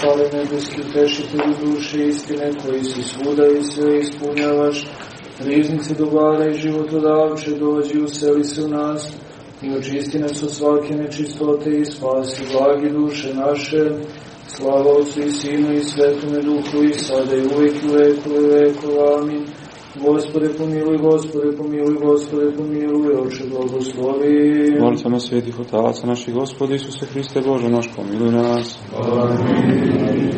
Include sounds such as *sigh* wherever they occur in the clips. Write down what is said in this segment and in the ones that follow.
Slave nebeski utešitelju duše istine, koji si svuda i sve ispunjavaš, riznice dobara i životodavče, dođi useli se u nas, i očisti nas od svake nečistote i spasi blagi duše naše, slava Otcu i Sinu i Svetome Duhu i sada i uvijek i veku i veku, amin. Gospode pomiluj, Gospode pomiluj, Gospode pomiluj, Oče blagoslovi. Molicama svetih otalaca naših Gospode Isuse Hriste Bože naš, pomiluj nas. Amin.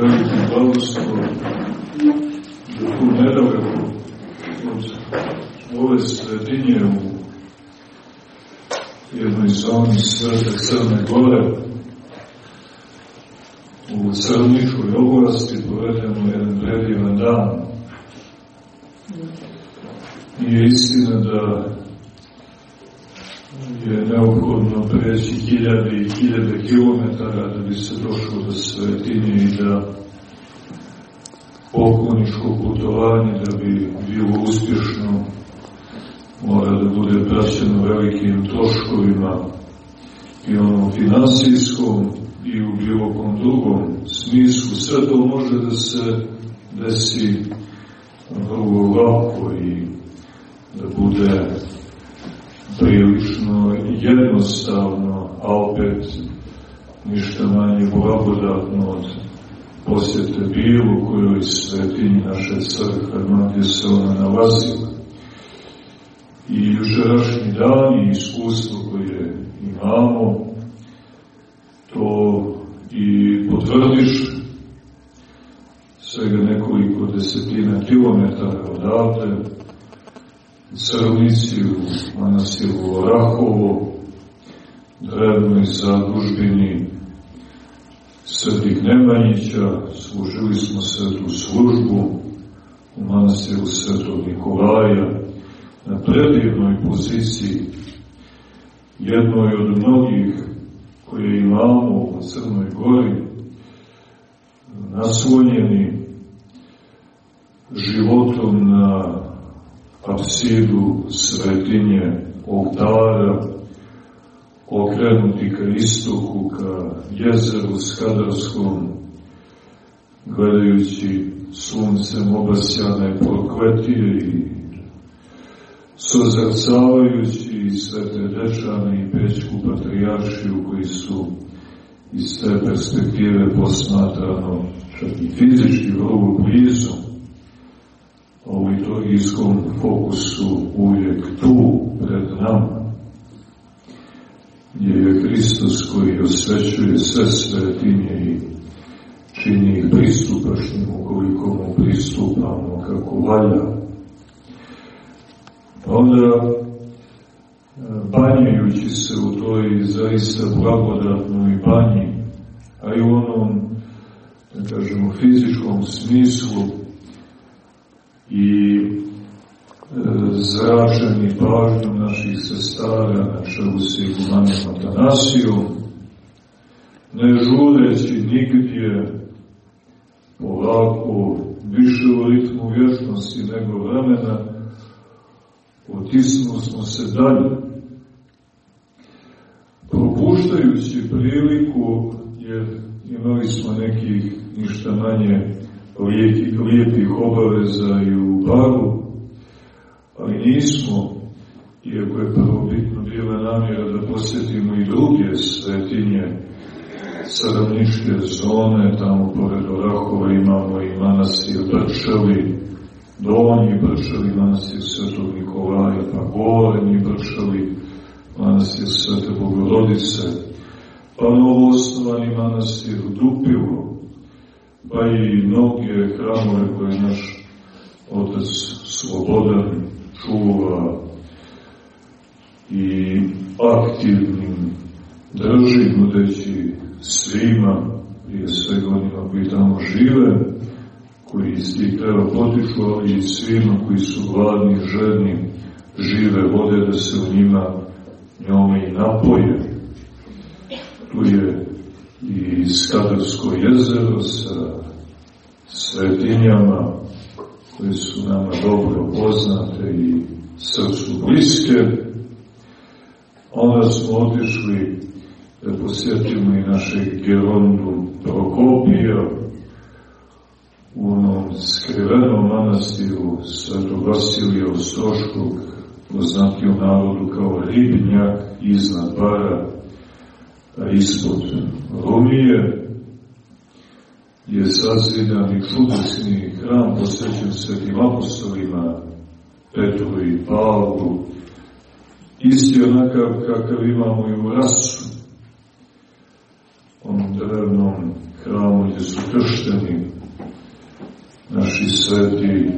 veliki blagoslov da tu nedaleko od ove sredinje u jednoj zoni Svete Crne Gore u Crničkoj oblasti povedemo jedan predivan dan. Nije istina da je neophodno preći hiljade i hiljade kilometara da bi se došlo do svetinje i da pokloničko putovanje da bi bilo uspješno mora da bude praćeno velikim troškovima i onom finansijskom i u bilo kom drugom smislu. Sve to može da se desi vrlo lako i da bude prilično jednostavno, a opet ništa manje blagodatno od posjete bilo kojoj svetinji naše crkve, gdje se ona nalazila. I jučerašnji dan i iskustvo koje imamo, to i potvrdiš svega nekoliko desetina kilometara odavde, Crnici u manastiru Orahovo, drevnoj zadužbini Svetih Nemanjića, služili smo svetu službu u manastiru Svetog Nikolaja, na predivnoj poziciji, jednoj od mnogih koje imamo u Crnoj Gori, naslonjeni životom na apsidu svetinje oltara, okrenuti ka istoku, ka jezeru Skadarskom, gledajući suncem obasjane prokletije i sozrcavajući svete dečane i pećku patrijaršiju koji su iz te perspektive posmatrano čak i fizički vrlo blizu u liturgijskom fokusu uvijek tu pred nama gdje je Hristos koji osvećuje sve svetinje i čini ih pristupačnim ukoliko mu pristupamo kako valja. Onda, banjajući se u toj zaista blagodatnoj banji, a i u onom, da kažemo, fizičkom smislu i zraženi pažnjom naših sestara na čelu s igumanom Atanasijom, ne žudeći nigdje polako više u ritmu vječnosti nego vremena, otisnuo smo se dalje. Propuštajući priliku, jer imali smo nekih ništa manje lijepih, lijepih obaveza i u baru, ali nismo, iako je prvobitno bila namjera da posjetimo i druge svetinje, sravničke zone, tamo pored Orahova imamo i manastir Brčevi, Donji Brčevi, manastir Svetog Nikolaja, pa Gornji Brčevi, manastir Svete Bogorodice, pa novoosnovani manastir Dupivo, pa i mnoge hramove koje naš Otac Slobodan čuva i aktivnim drži, nudeći svima, prije svega onima koji tamo žive, koji iz tih kreva potiču, ali i svima koji su gladni, žedni, žive vode, da se u njima njome i napoje. Tu je i Skadarsko jezero sa svetinjama koje su nama dobro poznate i srcu bliske. Onda smo otišli da posjetimo i našeg Gerondu Prokopija u onom skrivenom manastiru Svetog Vasilija Ostroškog, poznati u narodu kao ribnjak iznad bara, a ispod Romije, je sazidan i čudesni hram posvećen svetim apostolima Petru i Pavlu, isti onakav kakav imamo i u Rasu, onom drevnom hramu gdje su kršteni naši sveti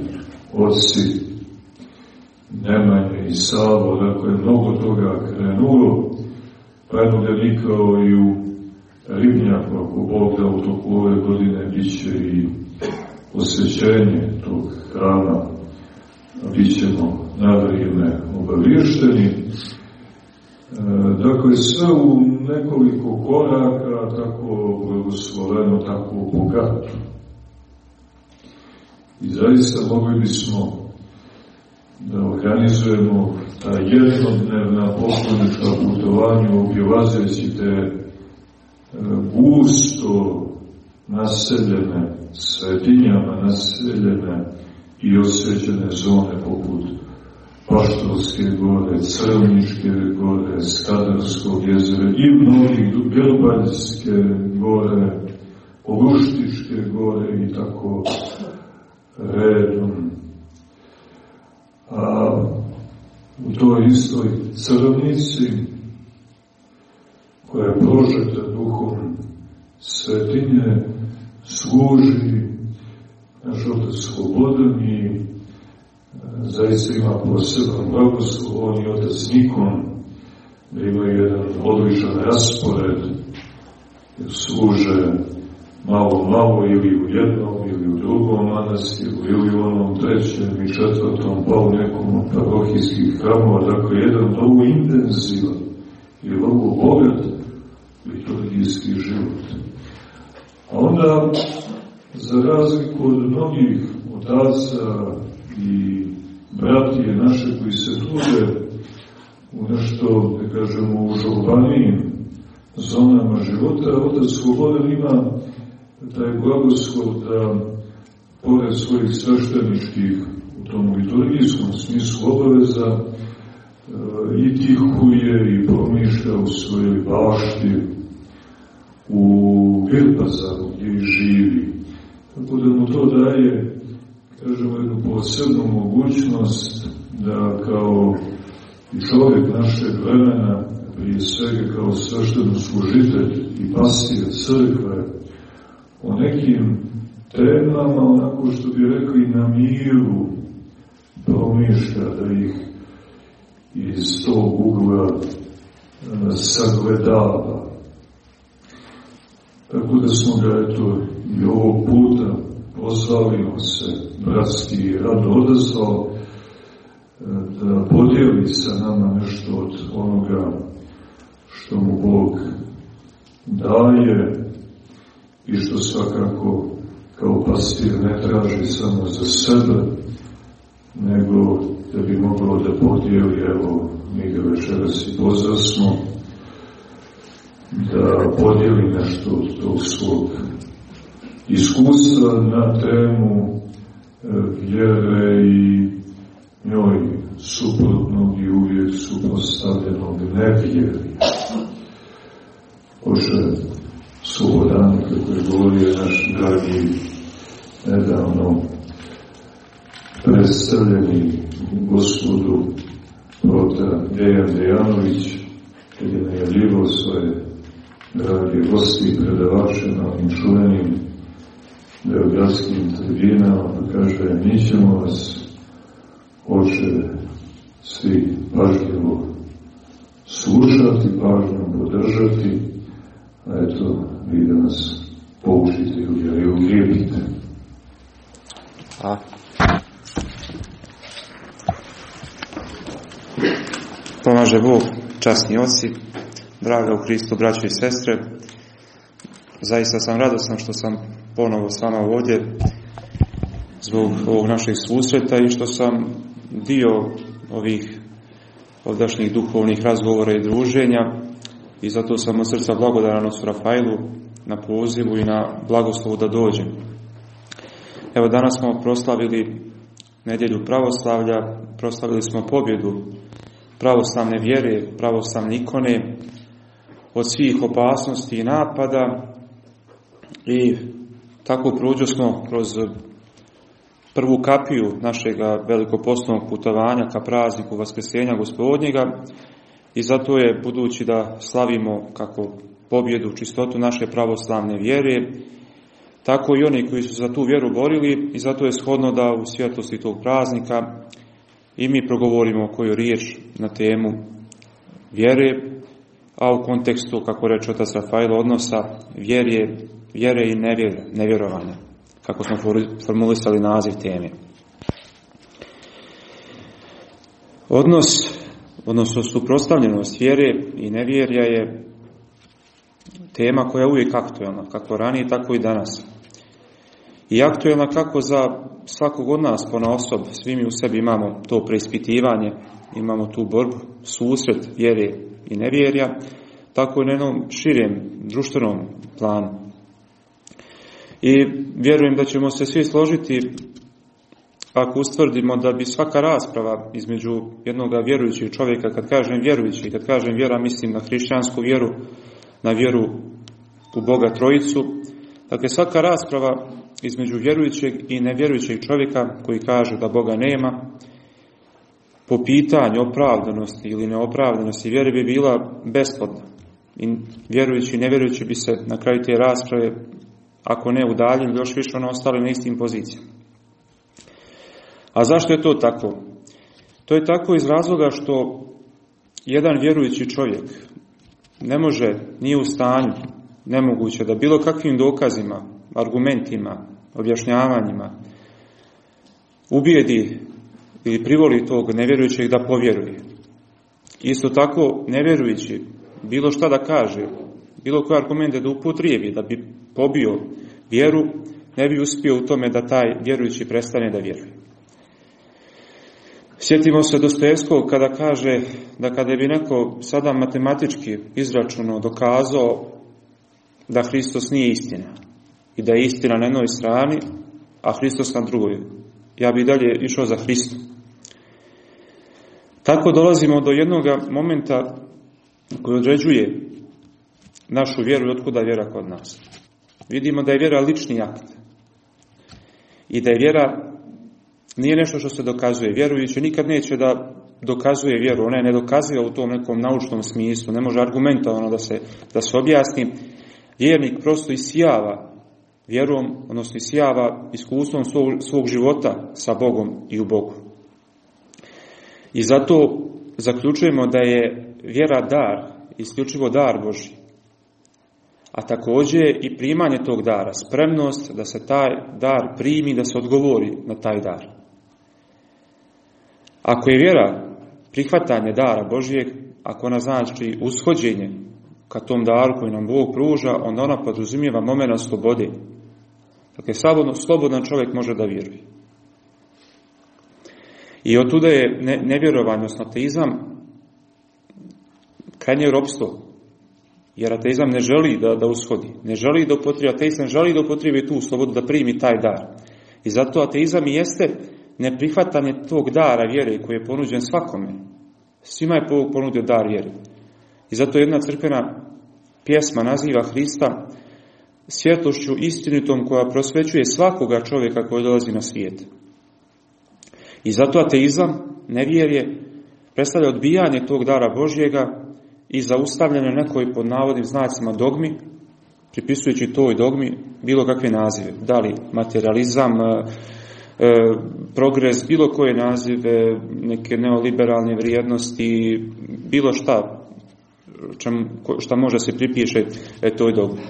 oci Nemanje i Savo, dakle mnogo toga krenulo, pa jedno da i u Ribnjaku, ako Bog da u toku ove godine bit će i posvećenje tog hrama, bit ćemo na vrijeme obavješteni. E, dakle, sve u nekoliko koraka, tako blagosloveno, tako bogato. I zaista mogli bismo da organizujemo ta jednodnevna poklonička putovanja obilazeći te gusto naseljene, svetinjama naseljene i osvećene zone poput Paštovske gore, Crvničke gore, Skadarskog jezera i mnogih Gelbaljske gore, Oguštičke gore i tako redom. A u toj istoj crvnici koja je prožeta duhom svetinje, služi naš otac slobodan i e, zaista ima poseban blagoslov, on i otac Nikon, da imaju jedan odličan raspored, jer služe malo, malo ili u jednom ili u drugom manastiru ili u onom trećem i četvrtom pa u nekom od parohijskih hramova, dakle jedan mnogo intenzivan i vrlo bogat liturgijski život. A onda, za razliku od mnogih otaca i bratije naše koji se trude u nešto, da kažemo, u žurbanijim zonama života, otac Slobodan ima taj blagoslov da, pored svojih svešteničkih u tom liturgijskom smislu obaveza, i tihuje i promišlja u svojoj bašti, u Virpazaru gdje živi. Tako da mu to daje, kažemo, jednu posebnu mogućnost da kao čovjek našeg vremena, prije svega kao svešteno služitelj i pasija crkve, o nekim temama, onako što bi rekli, na miru promišlja, da ih iz tog ugla sagledava. Tako da smo ga, eto, i ovog puta pozvali on se, bratski rado odazvao, da podijeli sa nama nešto od onoga što mu Bog daje i što svakako kao pastir ne traži samo za sebe, nego da bi moglo da podijeli, evo, mi ga večeras i pozvasmo, da podijeli nešto od tog svog iskustva na temu e, vjere i njoj suprotnog i uvijek suprostavljenog nevjeri. Bože, slobodan, kako je govorio naš dragi nedavno predstavljeni gospodu Prota Dejan Dejanović, kad je najavljivo svoje dragi gosti predavače na ovim čuvenim beogradskim tribinama, pa kaže, mi ćemo vas, oče, svi pažljivo slušati, pažnjom podržati, a eto, vi da nas poučite i ugrijepite. A. Pomaže Bog, časni oci, draga u Hristu, braće i sestre. Zaista sam radosan što sam ponovo s vama ovdje zbog ovog našeg susreta i što sam dio ovih ovdašnjih duhovnih razgovora i druženja i zato sam od srca blagodaran od Rafailu na pozivu i na blagoslovu da dođem. Evo danas smo proslavili nedjelju pravoslavlja, proslavili smo pobjedu pravoslavne vjere, pravoslavne ikone od svih opasnosti i napada i tako prođo smo kroz prvu kapiju našeg velikoposlovnog putovanja ka prazniku Vaskrsenja gospodnjega i zato je, budući da slavimo kako pobjedu, čistotu naše pravoslavne vjere, tako i oni koji su za tu vjeru borili i zato je shodno da u svjetlosti tog praznika i mi progovorimo koju riječ na temu vjere, a u kontekstu, kako reče otac Rafael, odnosa vjere, vjere i nevjere, nevjerovanja, kako smo formulisali naziv teme. Odnos, odnosno suprostavljenost vjere i nevjerja je tema koja je uvijek aktualna, kako ranije, tako i danas. I aktualna kako za svakog od nas pona osob, svi mi u sebi imamo to preispitivanje, imamo tu borbu, susret vjere i nevjerja, tako i na jednom širem društvenom planu. I vjerujem da ćemo se svi složiti ako ustvrdimo da bi svaka rasprava između jednog vjerujućeg čovjeka, kad kažem vjerujući, kad kažem vjera, mislim na hrišćansku vjeru, na vjeru u Boga Trojicu, dakle svaka rasprava između vjerujućeg i nevjerujućeg čovjeka koji kaže da Boga nema, po pitanju opravdanosti ili neopravdanosti vjere bi bila besplodna. I vjerujući i nevjerujući bi se na kraju te rasprave, ako ne udaljili, još više ono ostali na istim pozicijama. A zašto je to tako? To je tako iz razloga što jedan vjerujući čovjek ne može, nije u stanju, nemoguće da bilo kakvim dokazima, argumentima, objašnjavanjima ubijedi ili privoli tog nevjerujućeg da povjeruje. Isto tako, nevjerujući, bilo šta da kaže, bilo koje argumente da upotrijebi, da bi pobio vjeru, ne bi uspio u tome da taj vjerujući prestane da vjeruje. Sjetimo se Dostojevskog kada kaže da kada bi neko sada matematički izračuno dokazao da Hristos nije istina i da je istina na jednoj strani, a Hristos na drugoj. Ja bi dalje išao za Hristom. Tako dolazimo do jednog momenta koji određuje našu vjeru i otkuda je vjera kod nas. Vidimo da je vjera lični akt i da je vjera nije nešto što se dokazuje. Vjerujući nikad neće da dokazuje vjeru, ona je ne dokazuje u tom nekom naučnom smislu, ne može argumentovano da se, da se objasni. Vjernik prosto isijava vjerom, odnosno isijava iskustvom svog, svog života sa Bogom i u Bogu. I zato zaključujemo da je vjera dar, isključivo dar Boži. A također i primanje tog dara, spremnost da se taj dar primi, da se odgovori na taj dar. Ako je vjera prihvatanje dara Božijeg, ako ona znači ushođenje ka tom daru koji nam Bog pruža, onda ona podrazumijeva momena slobode. Dakle, slobodan čovjek može da vjeruje. I od tuda je ne, nevjerovanje, odnosno ateizam, krajnje ropstvo. Jer ateizam ne želi da, da ushodi, ne želi da upotrijebi, ateizam želi da upotrijebi tu slobodu, da primi taj dar. I zato ateizam i jeste neprihvatanje tog dara vjere koji je ponuđen svakome. Svima je ponudio dar vjere. I zato jedna crkvena pjesma naziva Hrista svjetlošću istinitom koja prosvećuje svakoga čovjeka koji dolazi na svijet. I zato ateizam, nevjerje, predstavlja odbijanje tog dara Božjega i zaustavljanje nekoj pod navodnim znacima dogmi, pripisujući toj dogmi bilo kakve nazive. Da li materializam, progres, bilo koje nazive, neke neoliberalne vrijednosti, bilo šta čem, šta može se pripiše e, toj dogmi.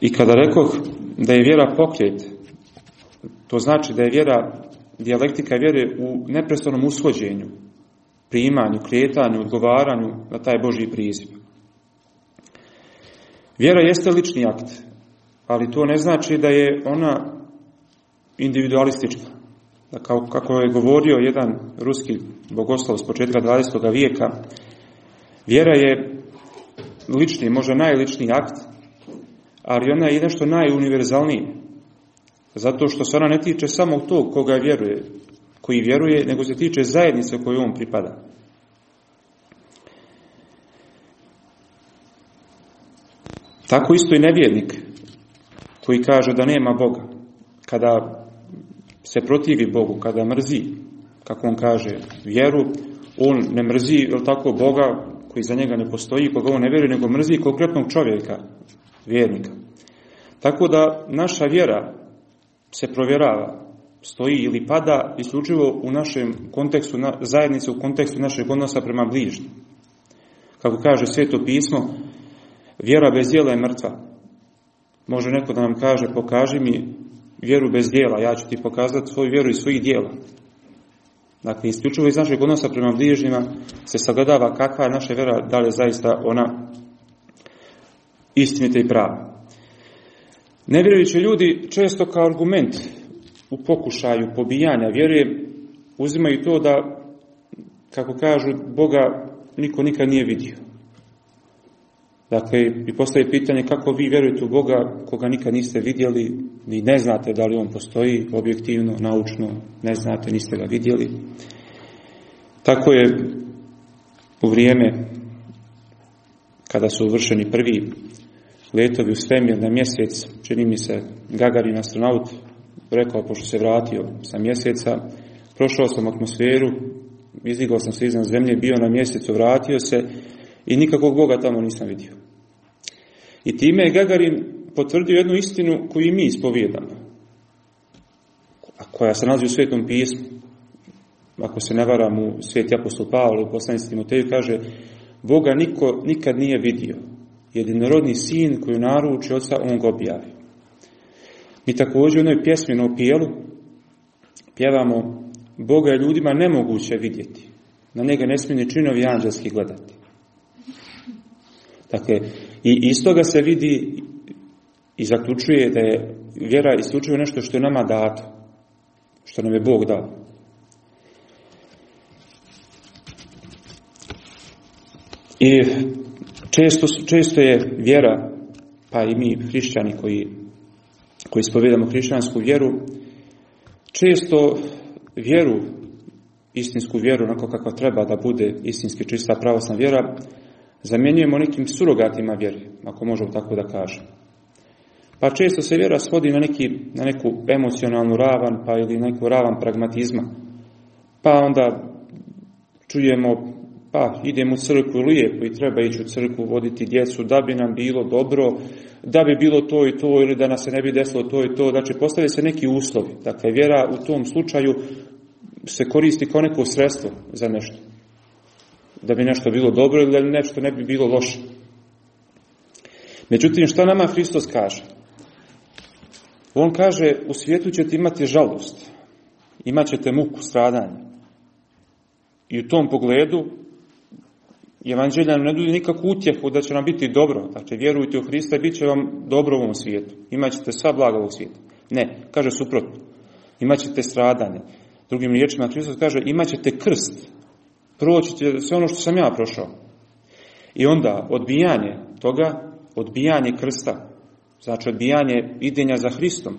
I kada rekoh da je vjera pokret, to znači da je vjera, dijalektika vjere u neprestanom ushođenju, primanju, kretanju, odgovaranju na taj Božji priziv. Vjera jeste lični akt, ali to ne znači da je ona individualistička. Da kao, kako je govorio jedan ruski bogoslov s početka 20. vijeka, vjera je lični, možda najličniji akt, ali ona je nešto najuniverzalniji. Zato što se ona ne tiče samo tog koga vjeruje, koji vjeruje, nego se tiče zajednice kojoj on pripada. Tako isto i nevjernik koji kaže da nema Boga. Kada se protivi Bogu, kada mrzi, kako on kaže, vjeru, on ne mrzi, jel tako, Boga koji za njega ne postoji, koga on ne vjeruje, nego mrzi konkretnog čovjeka, vjernika. Tako da naša vjera se provjerava, stoji ili pada isključivo u našem kontekstu na, zajednice, u kontekstu našeg odnosa prema bližnjim. Kako kaže sveto pismo, vjera bez djela je mrtva. Može neko da nam kaže, pokaži mi vjeru bez dijela, ja ću ti pokazati svoju vjeru i svojih dijela. Dakle, isključivo iz našeg odnosa prema bližnjima se sagledava kakva je naša vjera, da li je zaista ona istinita i prava. Nevjerujući ljudi često kao argument u pokušaju pobijanja vjeruje uzimaju to da, kako kažu, Boga niko nikad nije vidio. Dakle, i postoji pitanje kako vi vjerujete u Boga koga nikad niste vidjeli, ni ne znate da li on postoji objektivno, naučno, ne znate, niste ga vidjeli. Tako je u vrijeme kada su uvršeni prvi letovi u svemir na mjesec, čini mi se Gagarin astronaut rekao, pošto se vratio sa mjeseca, prošao sam atmosferu, izdigao sam se iznad zemlje, bio na mjesecu, vratio se i nikakvog Boga tamo nisam vidio. I time je Gagarin potvrdio jednu istinu koju i mi ispovijedamo, a koja se nalazi u Svetom pismu. Ako se ne varam u Sveti apostol Pavle u poslanici Timoteju kaže Boga niko nikad nije vidio. Jedinorodni sin koji naruči oca, on ga objavi. Mi također u jednoj pjesmi na opijelu pjevamo Boga je ljudima nemoguće vidjeti. Na njega ne smije ni činovi anđelski gledati. Dakle, i iz toga se vidi i zaključuje da je vjera isključivo nešto što je nama dato, što nam je Bog dao. I često, često je vjera, pa i mi hrišćani koji, koji spovedamo hrišćansku vjeru, često vjeru, istinsku vjeru, onako kako treba da bude istinski čista pravosna vjera, zamjenjujemo nekim surogatima vjere, ako možemo tako da kažem. Pa često se vjera svodi na, neki, na neku emocionalnu ravan, pa ili neku ravan pragmatizma. Pa onda čujemo, pa idemo u crkvu lijepo i treba ići u crkvu voditi djecu da bi nam bilo dobro, da bi bilo to i to ili da nas se ne bi desilo to i to. Znači postavlja se neki uslovi. Dakle, vjera u tom slučaju se koristi kao neko sredstvo za nešto da bi nešto bilo dobro ili da nešto ne bi bilo loše. Međutim, što nama Hristos kaže? On kaže, u svijetu ćete imati žalost, imat ćete muku, stradanje. I u tom pogledu Evanđelja ne nudi nikakvu utjehu da će nam biti dobro. Znači, vjerujte u Hrista i bit će vam dobro u ovom svijetu. Imaćete sva blaga ovog svijeta. Ne, kaže suprotno. Imaćete stradanje. Drugim riječima, Hristos kaže, imaćete krst proći sve ono što sam ja prošao. I onda odbijanje toga, odbijanje krsta, znači odbijanje idenja za Hristom,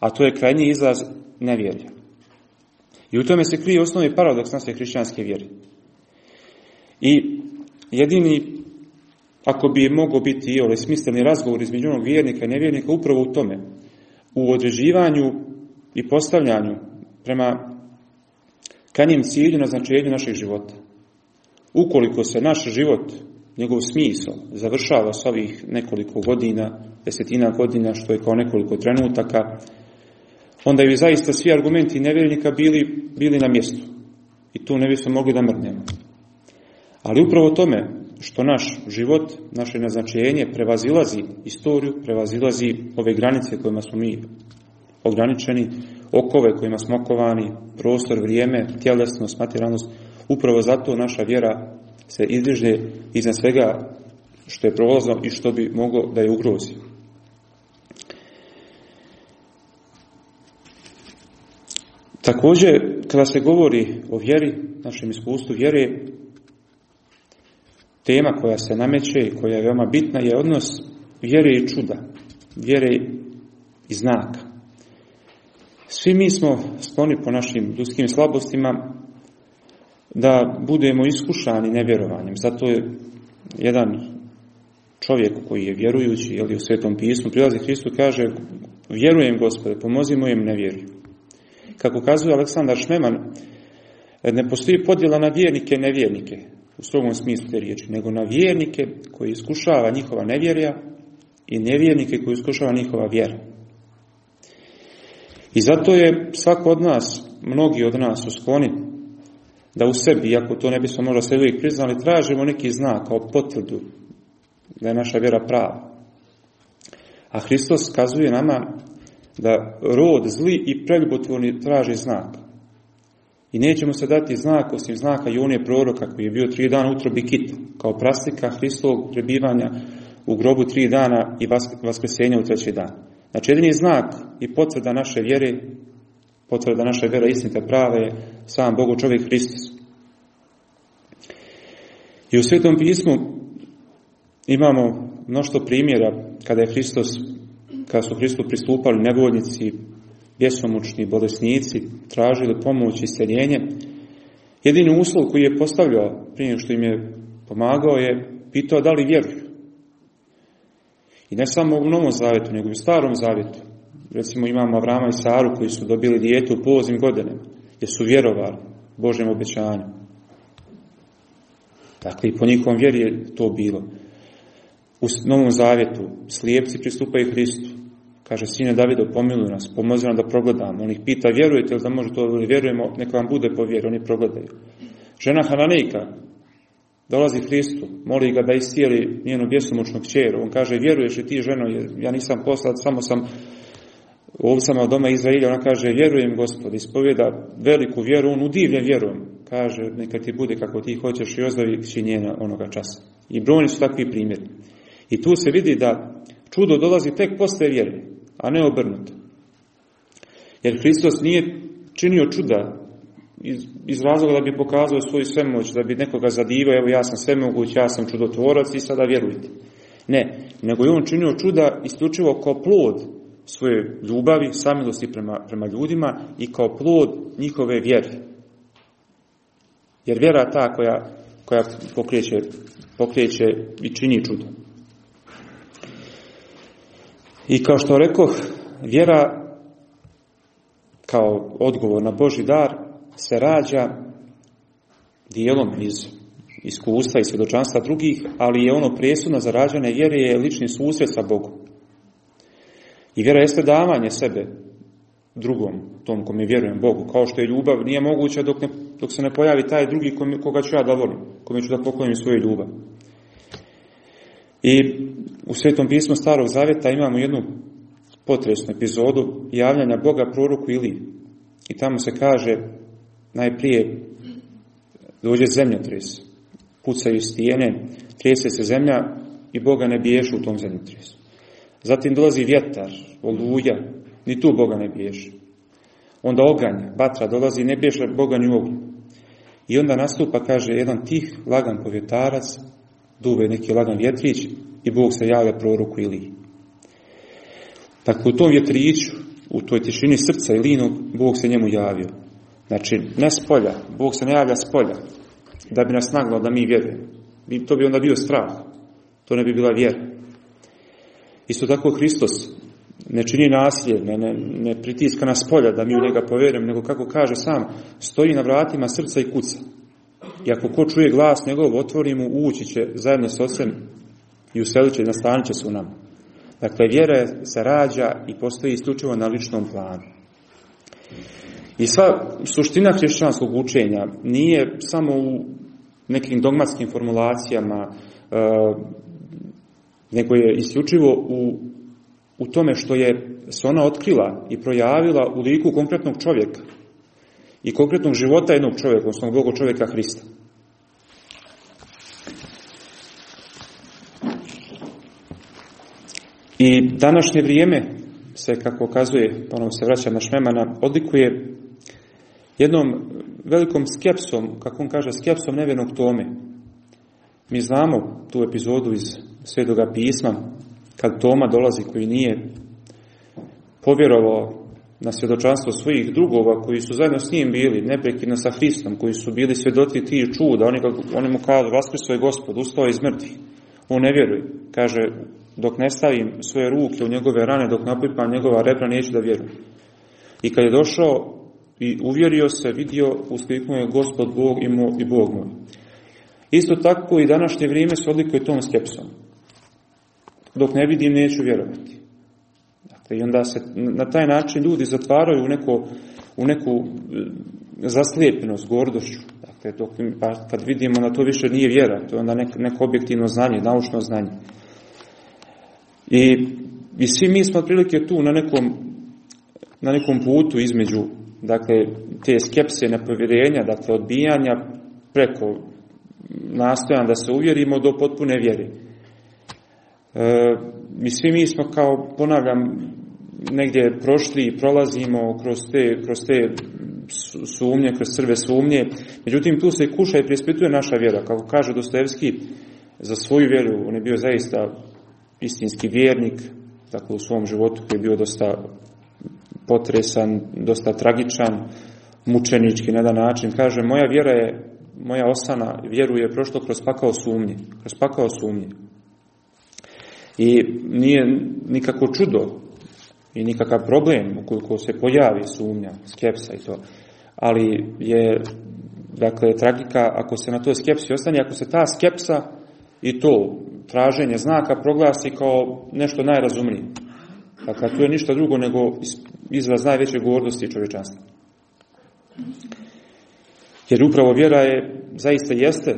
a to je krajnji izraz nevjerja. I u tome se krije osnovni paradoks naše hrišćanske vjere. I jedini, ako bi mogao biti i ovaj smisleni razgovor između onog vjernika i nevjernika, upravo u tome, u određivanju i postavljanju prema kanjem cilju na značenju našeg života. Ukoliko se naš život, njegov smisao, završava s ovih nekoliko godina, desetina godina, što je kao nekoliko trenutaka, onda bi zaista svi argumenti nevjernika bili, bili na mjestu. I tu ne bismo mogli da mrnemo. Ali upravo tome što naš život, naše naznačenje prevazilazi istoriju, prevazilazi ove granice kojima smo mi ograničeni, okove kojima smo okovani, prostor, vrijeme, tjelesnost, materijalnost, upravo zato naša vjera se izdiže iznad svega što je prolazno i što bi moglo da je ugrozi. Također, kada se govori o vjeri, našem iskustvu vjere, tema koja se nameće i koja je veoma bitna je odnos vjere i čuda, vjere i znaka. Svi mi smo skloni po našim ljudskim slabostima da budemo iskušani nevjerovanjem. Zato je jedan čovjek koji je vjerujući ili u Svetom pismu prilazi Hristu kaže vjerujem gospode, pomozi mojem nevjerju. Kako kazuje Aleksandar Šmeman, ne postoji podjela na vjernike i nevjernike u strogom smislu te riječi, nego na vjernike koji iskušava njihova nevjerja i nevjernike koji iskušava njihova vjera. I zato je svako od nas, mnogi od nas su skloni da u sebi, iako to ne bismo možda sve uvijek priznali, tražimo neki znak kao potvrdu da je naša vjera prava. A Hristos kazuje nama da rod zli i preljubotvorni traži znak. I nećemo se dati znak osim znaka Jonije proroka koji je bio tri dana utrobi kita, kao praslika Hristovog prebivanja u grobu tri dana i vaskresenja u treći dan. Znači jedini znak i potvrda naše vjere, potvrda naše vjera istinite prave sam Bogu čovjek Hristos. I u Svetom pismu imamo mnošto primjera kada je Hristos, kada su Hristu pristupali nevoljnici, bjesomučni, bolesnici, tražili pomoć i isceljenje. Jedini uslov koji je postavljao prije što im je pomagao je pitao da li vjeruju. I ne samo u Novom Zavjetu, nego i u Starom Zavjetu. Recimo imamo Avrama i Saru koji su dobili dijete u poznim godinama, jer su vjerovali Božjem obećanju. Dakle, i po njihovom vjeri je to bilo. U Novom Zavjetu slijepci pristupaju Hristu. Kaže, sine Davide, pomiluj nas, pomozi nam da progledamo. On ih pita, vjerujete li da može to, vjerujemo, neka vam bude po vjeri, oni progledaju. Žena Hananejka, dolazi Hristu, moli ga da istijeli njenu bjesomučnu kćeru. On kaže, vjeruješ li ti ženo, ja nisam poslat, samo sam ovdje od doma Izraelja, ona kaže, vjerujem gospod, ispovjeda veliku vjeru, on udivljen vjerom. Kaže, neka ti bude kako ti hoćeš i ozdavi njena onoga časa. I brojni su takvi primjeri. I tu se vidi da čudo dolazi tek posle vjere, a ne obrnuto. Jer Hristos nije činio čuda iz, iz razloga da bi pokazao svoju svemoć, da bi nekoga zadivao, evo ja sam svemoguć, ja sam čudotvorac i sada vjerujte. Ne, nego je on činio čuda isključivo kao plod svoje ljubavi, samilosti prema, prema ljudima i kao plod njihove vjere. Jer vjera ta koja, koja pokreće, pokreće i čini čudo. I kao što rekao, vjera kao odgovor na Boži dar se rađa dijelom iz iskustva i svjedočanstva drugih, ali je ono presudno za rađane vjere je lični susret sa Bogom. I vjera jeste davanje sebe drugom, tom kome vjerujem Bogu, kao što je ljubav nije moguća dok, ne, dok se ne pojavi taj drugi koga ću ja da volim, kome ću da poklonim svoju ljubav. I u Svetom pismu Starog Zavjeta imamo jednu potresnu epizodu javljanja Boga proroku Ili. I tamo se kaže najprije dođe zemljotres, pucaju stijene, trese se zemlja i Boga ne biješu u tom zemljotresu. Zatim dolazi vjetar, oluja, ni tu Boga ne biješe. Onda oganj, batra dolazi, ne biješe Boga ni ognju. I onda nastupa, kaže, jedan tih, lagan povjetarac, duve neki lagan vjetrić i Bog se javlja proroku Iliji. Dakle, u tom vjetriću, u toj tišini srca Ilinog, Bog se njemu javio. Znači, ne s polja, Bog se ne javlja s polja, da bi nas naglao da mi vjerujemo. To bi onda bio strah, to ne bi bila vjera. Isto tako Hristos ne čini nasilje, ne, ne, ne pritiska nas polja da mi u njega povjerujemo, nego kako kaže sam, stoji na vratima srca i kuca. I ako ko čuje glas njegov, otvori mu, ući će zajedno s ocem i uselit će, nastanit će se u nama. Dakle, vjera se rađa i postoji isključivo na ličnom planu. I sva suština hrišćanskog učenja nije samo u nekim dogmatskim formulacijama, uh, nego je isključivo u, u tome što je se ona otkrila i projavila u liku konkretnog čovjeka i konkretnog života jednog čovjeka, odnosno Boga čovjeka Hrista. I današnje vrijeme se, kako kazuje, ponovno se vraća na Šmemana, odlikuje jednom velikom skepsom, kako on kaže, skepsom nevjernog tome. Mi znamo tu epizodu iz Svetoga pisma, kad Toma dolazi koji nije povjerovao na svjedočanstvo svojih drugova koji su zajedno s njim bili, neprekidno sa Hristom, koji su bili svjedoci tih čuda, oni, oni mu kažu, vaskrsao je gospod, ustao iz mrtvih. On ne vjeruje. Kaže, dok ne stavim svoje ruke u njegove rane, dok napipam njegova rebra, neću da vjerujem. I kad je došao i uvjerio se, vidio, uskliknuo je gospod Bog i, mo, i Bog moj. Isto tako i današnje vrijeme se odlikuje tom skepsom. Dok ne vidim, neću vjerovati. Dakle, I onda se na taj način ljudi zatvaraju u, neko, u neku e, zaslijepljenost, gordošću. Dakle, dok, pa kad vidimo da to više nije vjera, to je onda neko, neko objektivno znanje, naučno znanje. I, I svi mi smo otprilike tu na nekom, na nekom putu između dakle, te skepse, nepovjerenja, dakle, odbijanja preko nastojanja da se uvjerimo do potpune vjere. E, mi svi mi smo kao, ponavljam, negdje prošli i prolazimo kroz te, kroz te sumnje, kroz crve sumnje. Međutim, tu se kuša i prispituje naša vjera. Kako kaže Dostojevski, za svoju vjeru, on je bio zaista istinski vjernik, tako u svom životu koji je bio dosta potresan, dosta tragičan, mučenički na jedan način. Kaže, moja vjera je, moja osana vjeruje prošlo kroz pakao sumnje. Kroz pakao sumnje. I nije nikako čudo i nikakav problem ukoliko se pojavi sumnja, skepsa i to. Ali je, dakle, tragika ako se na toj skepsi ostane, ako se ta skepsa i to traženje znaka proglasi kao nešto najrazumnije. Dakle, to je ništa drugo nego izraz najveće gordosti čovječanstva. Jer upravo vjera je, zaista jeste,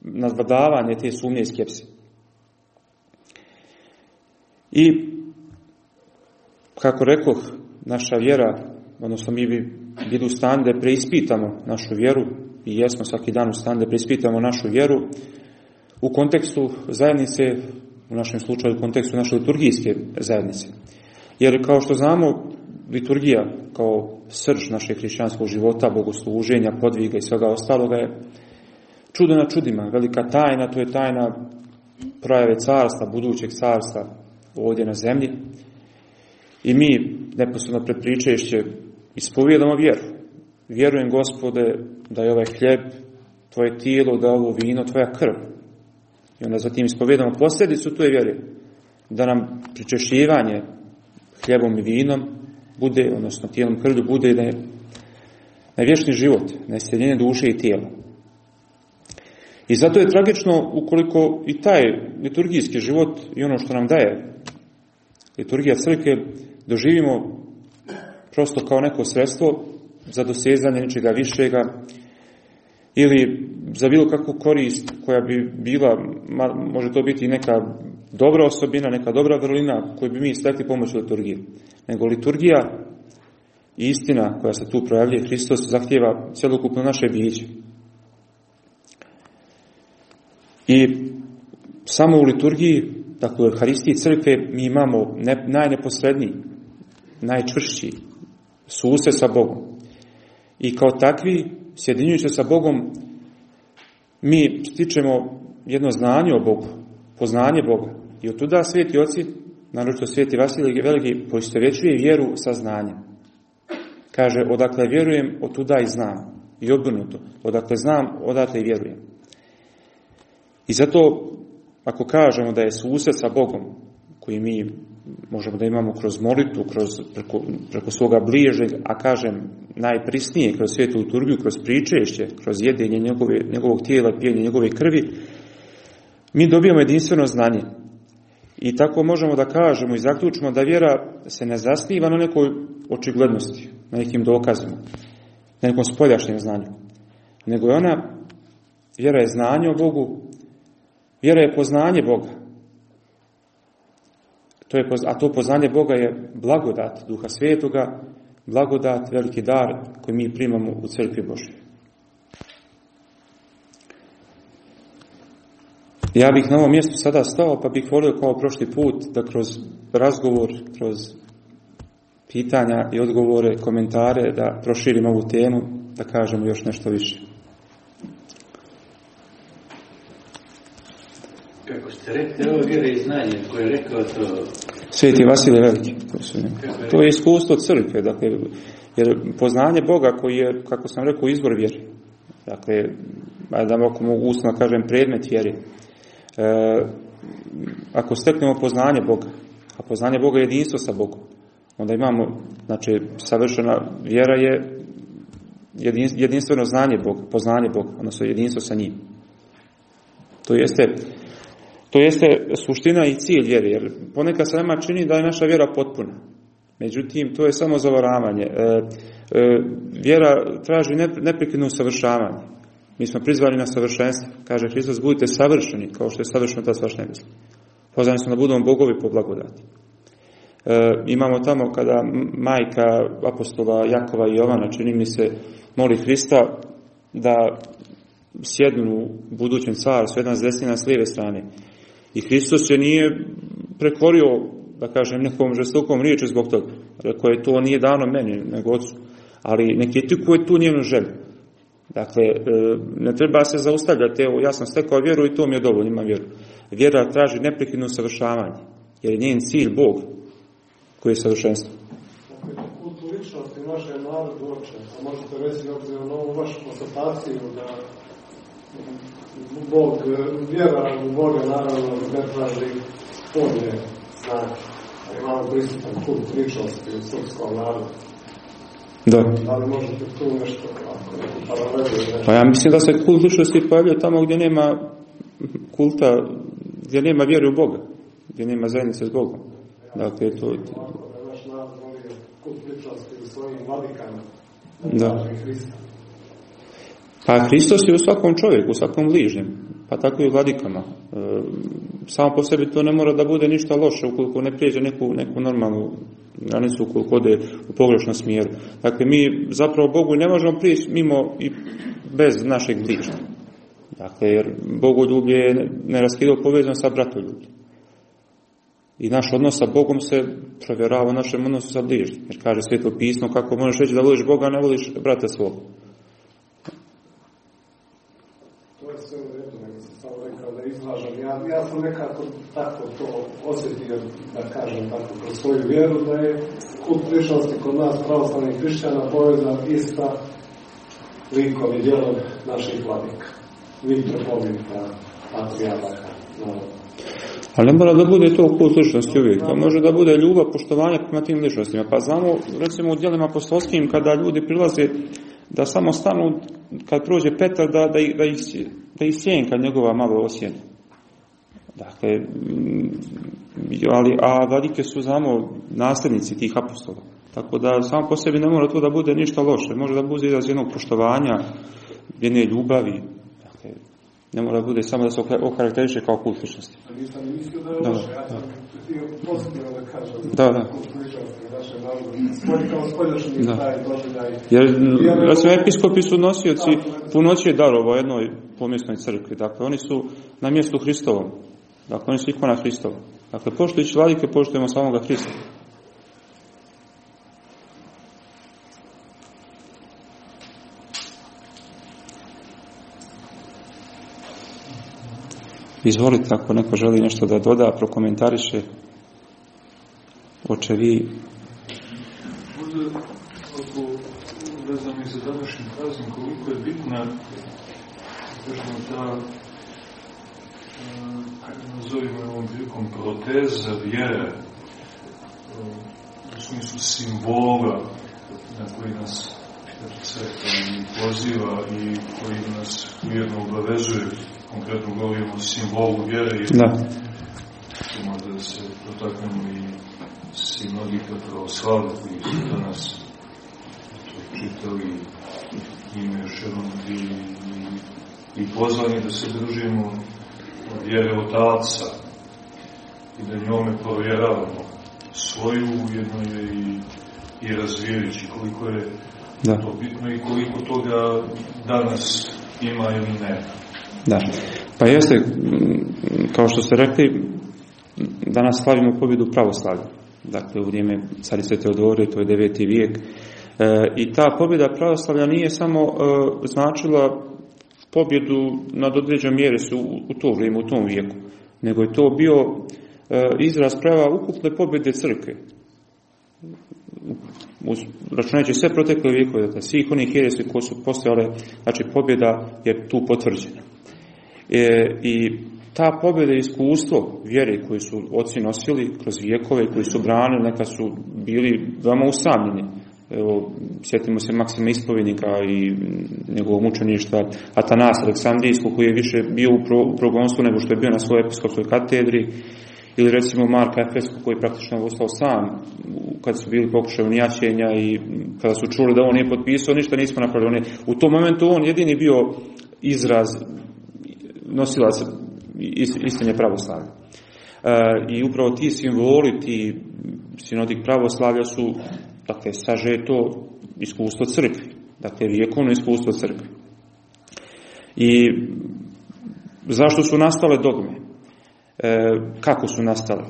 nadvladavanje te sumnje i skepse. I, kako rekoh, naša vjera, odnosno mi bi bili u stanju da preispitamo našu vjeru i jesmo svaki dan u stanju da preispitamo našu vjeru u kontekstu zajednice, u našem slučaju u kontekstu naše liturgijske zajednice. Jer kao što znamo, liturgija kao srž našeg hrišćanskog života, bogosluženja, podviga i svega ostaloga je čudo na čudima, velika tajna, to je tajna projave carstva, budućeg carstva ovdje na zemlji. I mi neposredno pred pričešće ispovjedamo vjeru. Vjerujem, gospode, da je ovaj hljeb, tvoje tijelo, da je ovo vino, tvoja krv. I onda zatim ispovjedamo posljedicu je vjere. Da nam pričešćivanje hljebom i vinom bude, odnosno tijelom krvlju, bude da je na vječni život, na duše i tijela. I zato je tragično ukoliko i taj liturgijski život i ono što nam daje liturgija crkve doživimo prosto kao neko sredstvo za dosezanje nečega višega ili za bilo kakvu korist koja bi bila, može to biti neka dobra osobina, neka dobra vrlina koju bi mi stekli pomoću liturgije. Nego liturgija i istina koja se tu projavljuje, Hristos zahtjeva cjelokupno naše biće. I samo u liturgiji, dakle u Euharistiji crkve, mi imamo ne, najneposredniji, najčvršći suse sa Bogom. I kao takvi, sjedinjujući sa Bogom, mi stičemo jedno znanje o Bogu, poznanje Boga. I od tuda sveti oci, naročito sveti Vasilij Veliki, poistovjećuje vjeru sa znanjem. Kaže, odakle vjerujem, od tuda i znam. I obrnuto, odakle znam, odatle i vjerujem. I zato, ako kažemo da je susret sa Bogom, koji mi možemo da imamo kroz molitu, kroz, preko, preko svoga bližeg, a kažem najprisnije, kroz svijetu liturgiju, kroz pričešće, kroz jedenje njegove, njegovog tijela, pijenje njegove krvi, mi dobijamo jedinstveno znanje. I tako možemo da kažemo i zaključimo da vjera se ne zasniva na nekoj očiglednosti, na nekim dokazima, na nekom spoljašnjem znanju. Nego je ona, vjera je znanje o Bogu, vjera je poznanje Boga. To je, a to poznanje Boga je blagodat Duha Svetoga, blagodat, veliki dar koji mi primamo u crkvi Božoj. Ja bih na ovom mjestu sada stao, pa bih volio kao prošli put da kroz razgovor, kroz pitanja i odgovore, komentare, da proširimo ovu temu, da kažemo još nešto više. Rekli, ovo vjera i znanje koje je rekao to... Sveti Vasilij Veliki. To je iskustvo crkve, dakle, jer poznanje Boga koji je, kako sam rekao, izvor vjeri. Dakle, da mogu usno kažem, predmet vjeri. E, ako steknemo poznanje Boga, a poznanje Boga je jedinstvo sa Bogom, onda imamo, znači, savršena vjera je jedinstveno znanje Boga, poznanje Boga, odnosno jedinstvo sa njim. To jeste, to jeste suština i cilj vjere, jer ponekad se nama čini da je naša vjera potpuna. Međutim, to je samo zavaravanje. E, e, vjera traži neprekidno usavršavanje. Mi smo prizvani na savršenstvo. Kaže Hristos, budite savršeni, kao što je savršeno ta vaš nebesni. Pozvani smo da budemo bogovi po blagodati. E, imamo tamo kada majka apostola Jakova i Jovana, čini mi se, moli Hrista da sjednu u budućem carstvu, jedan s desne s lijeve strane. I Hristos se nije prekvorio, da kažem, nekom žestokom riječi zbog toga. Rekao je, to nije dano meni, nego ocu. Ali ne kritikuje tu njenu želju. Dakle, e, ne treba se zaustavljati, evo, ja sam stekao vjeru i to mi je dovoljno, imam vjeru. Vjera traži neprekidno savršavanje, jer je njen cilj Bog, koji je savršenstvo. Kult ličnosti naše narod uopće, a možete reći obzirom na ovu vašu konstataciju da Bog, vjera u Boga naravno ne traži spolje znači, a imamo prisutan kult ličnosti u srpskom narodu. Da. Da li možete tu nešto, ako nešto? Pa ja mislim da se kult ličnosti pojavlja tamo gdje nema kulta, gdje nema vjere u Boga, gdje nema zajednice s Bogom. Dakle, to... Da naš narod voli kult ličnosti u svojim vladikama. Da. Hrista. Pa Hristos je u svakom čovjeku, u svakom bližnjem, pa tako i u vladikama. E, samo po sebi to ne mora da bude ništa loše ukoliko ne prijeđe neku, neku normalnu granicu, ukoliko ode u pogrešnom smjeru. Dakle, mi zapravo Bogu ne možemo prijeći mimo i bez našeg bližnja. Dakle, jer Bogoljublje je neraskidivo povezano sa bratoljubljem. I naš odnos sa Bogom se provjerava u našem odnosu sa bližnjim. Jer kaže sveto pismo, kako možeš reći da voliš Boga, a ne voliš brata svog. To je sve u redu, nego sam samo izlažem. Ja, ja sam nekako tako to osjetio, da kažem tako, kroz svoju vjeru, da je kult ličnosti kod nas pravoslavnih hrišćana povezan ista likom i djelom naših vladika. Mitropolita, patrijarha, no, Ali ne mora da bude to kult ličnosti uvijek. To može da bude ljubav, poštovanje prema tim ličnostima. Pa znamo, recimo u djelima apostolskim, kada ljudi prilaze da samo stanu, kad prođe Petar, da, da, da, ih, da ih sjenka njegova malo osjeni. Dakle, mm, ali, a vladike su, znamo, nasljednici tih apostola. Tako da samo po sebi ne mora to da bude ništa loše. Može da bude iz jednog poštovanja, jedne ljubavi. Dakle, ne mora da bude samo da se okarakteriše kao kult ličnosti. Da Da, da. da. Da. Jer, recimo, episkopi su nosioci punoće darova jednoj pomjesnoj crkvi. Dakle, oni su na mjestu Hristovom. Dakle, oni su ikona Hristova. Dakle, poštujući vladike, poštujemo samoga Hrista. Izvolite, ako neko želi nešto da doda, prokomentariše. Oče vi, Možda, ako vezano i za današnji praznik, koliko je bitna, ta, nazovimo ovom prilikom, proteza vjere, u smislu simbola na koji nas crkva i poziva i koji nas ujedno obavezuje, konkretno govorimo o simbolu vjere i da, ćemo da se dotaknemo i sinodika pravoslavlja koji su danas čitali ime još jednom i, i, i pozvani da se držimo od vjere otaca i da njome provjeravamo svoju ujedno je i, i razvijajući koliko je da. to bitno i koliko toga danas ima ili ne. Da. Pa jeste, kao što ste rekli, danas slavimo pobjedu pravoslavlja. dakle u vrijeme carice Teodore, to je 9. vijek. I ta pobjeda pravoslavlja nije samo značila pobjedu nad određenom mjere su u to vrijeme, u tom vijeku, nego je to bio izraz prava ukupne pobjede crkve računajući sve protekle vijekove, dakle, svih onih heresi koji su postojale, znači pobjeda je tu potvrđena. E, I ta pobjeda je iskustvo vjere koje su oci nosili kroz vijekove, koji su branili, neka su bili veoma usamljeni. Evo, sjetimo se Maksima Ispovednika i njegovog mučeništva Atanasa Aleksandrijskog koji je više bio u, pro, u progonstvu nego što je bio na svojoj episkopskoj katedri ili recimo Marka Efeskog koji je praktično ostao sam kad su bili pokušaj unijaćenja i kada su čuli da on nije potpisao, ništa nismo napravili. u tom momentu on jedini bio izraz nosilac istine pravoslavlja. E, I upravo ti simboli, ti sinodik pravoslavlja su dakle, sažeto iskustvo crkve. Dakle, vijekovno iskustvo crkve. I zašto su nastale dogme? E, kako su nastale?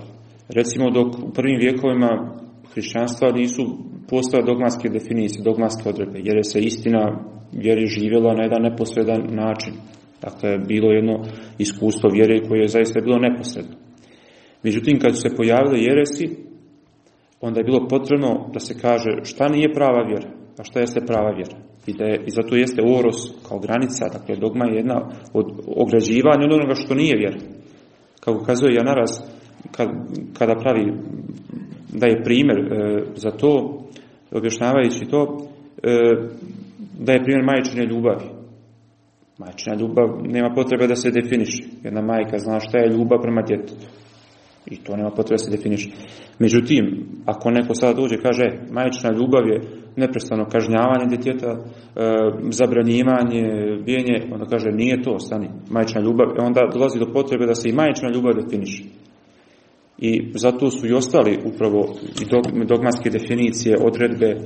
Recimo, dok u prvim vijekovima hrišćanstva nisu postoje dogmatske definicije, dogmatske odredbe, jer je se istina vjeri živjela na jedan neposredan način. Dakle, bilo jedno iskustvo vjere koje je zaista bilo neposredno. Međutim, kad su se pojavile jeresi, onda je bilo potrebno da se kaže šta nije prava vjera, a šta jeste prava vjera. I, da je, i zato jeste oros kao granica, dakle dogma je jedna od ograđivanja od onoga što nije vjera. Kako kazuje Janaras, kad, kada pravi da je primjer e, za to, objašnjavajući to, e, da je primjer majčine ljubavi. Majčina ljubav nema potrebe da se definiše. Jedna majka zna šta je ljubav prema djetetu. I to nema potrebe da se definiše. Međutim, ako neko sada dođe i kaže majčina ljubav je neprestano kažnjavanje djeteta, e, zabranjivanje, bijenje, onda kaže nije to, stani, majčina ljubav, onda dolazi do potrebe da se i majčina ljubav definiše. I zato su i ostali upravo i dogmatske definicije, odredbe e,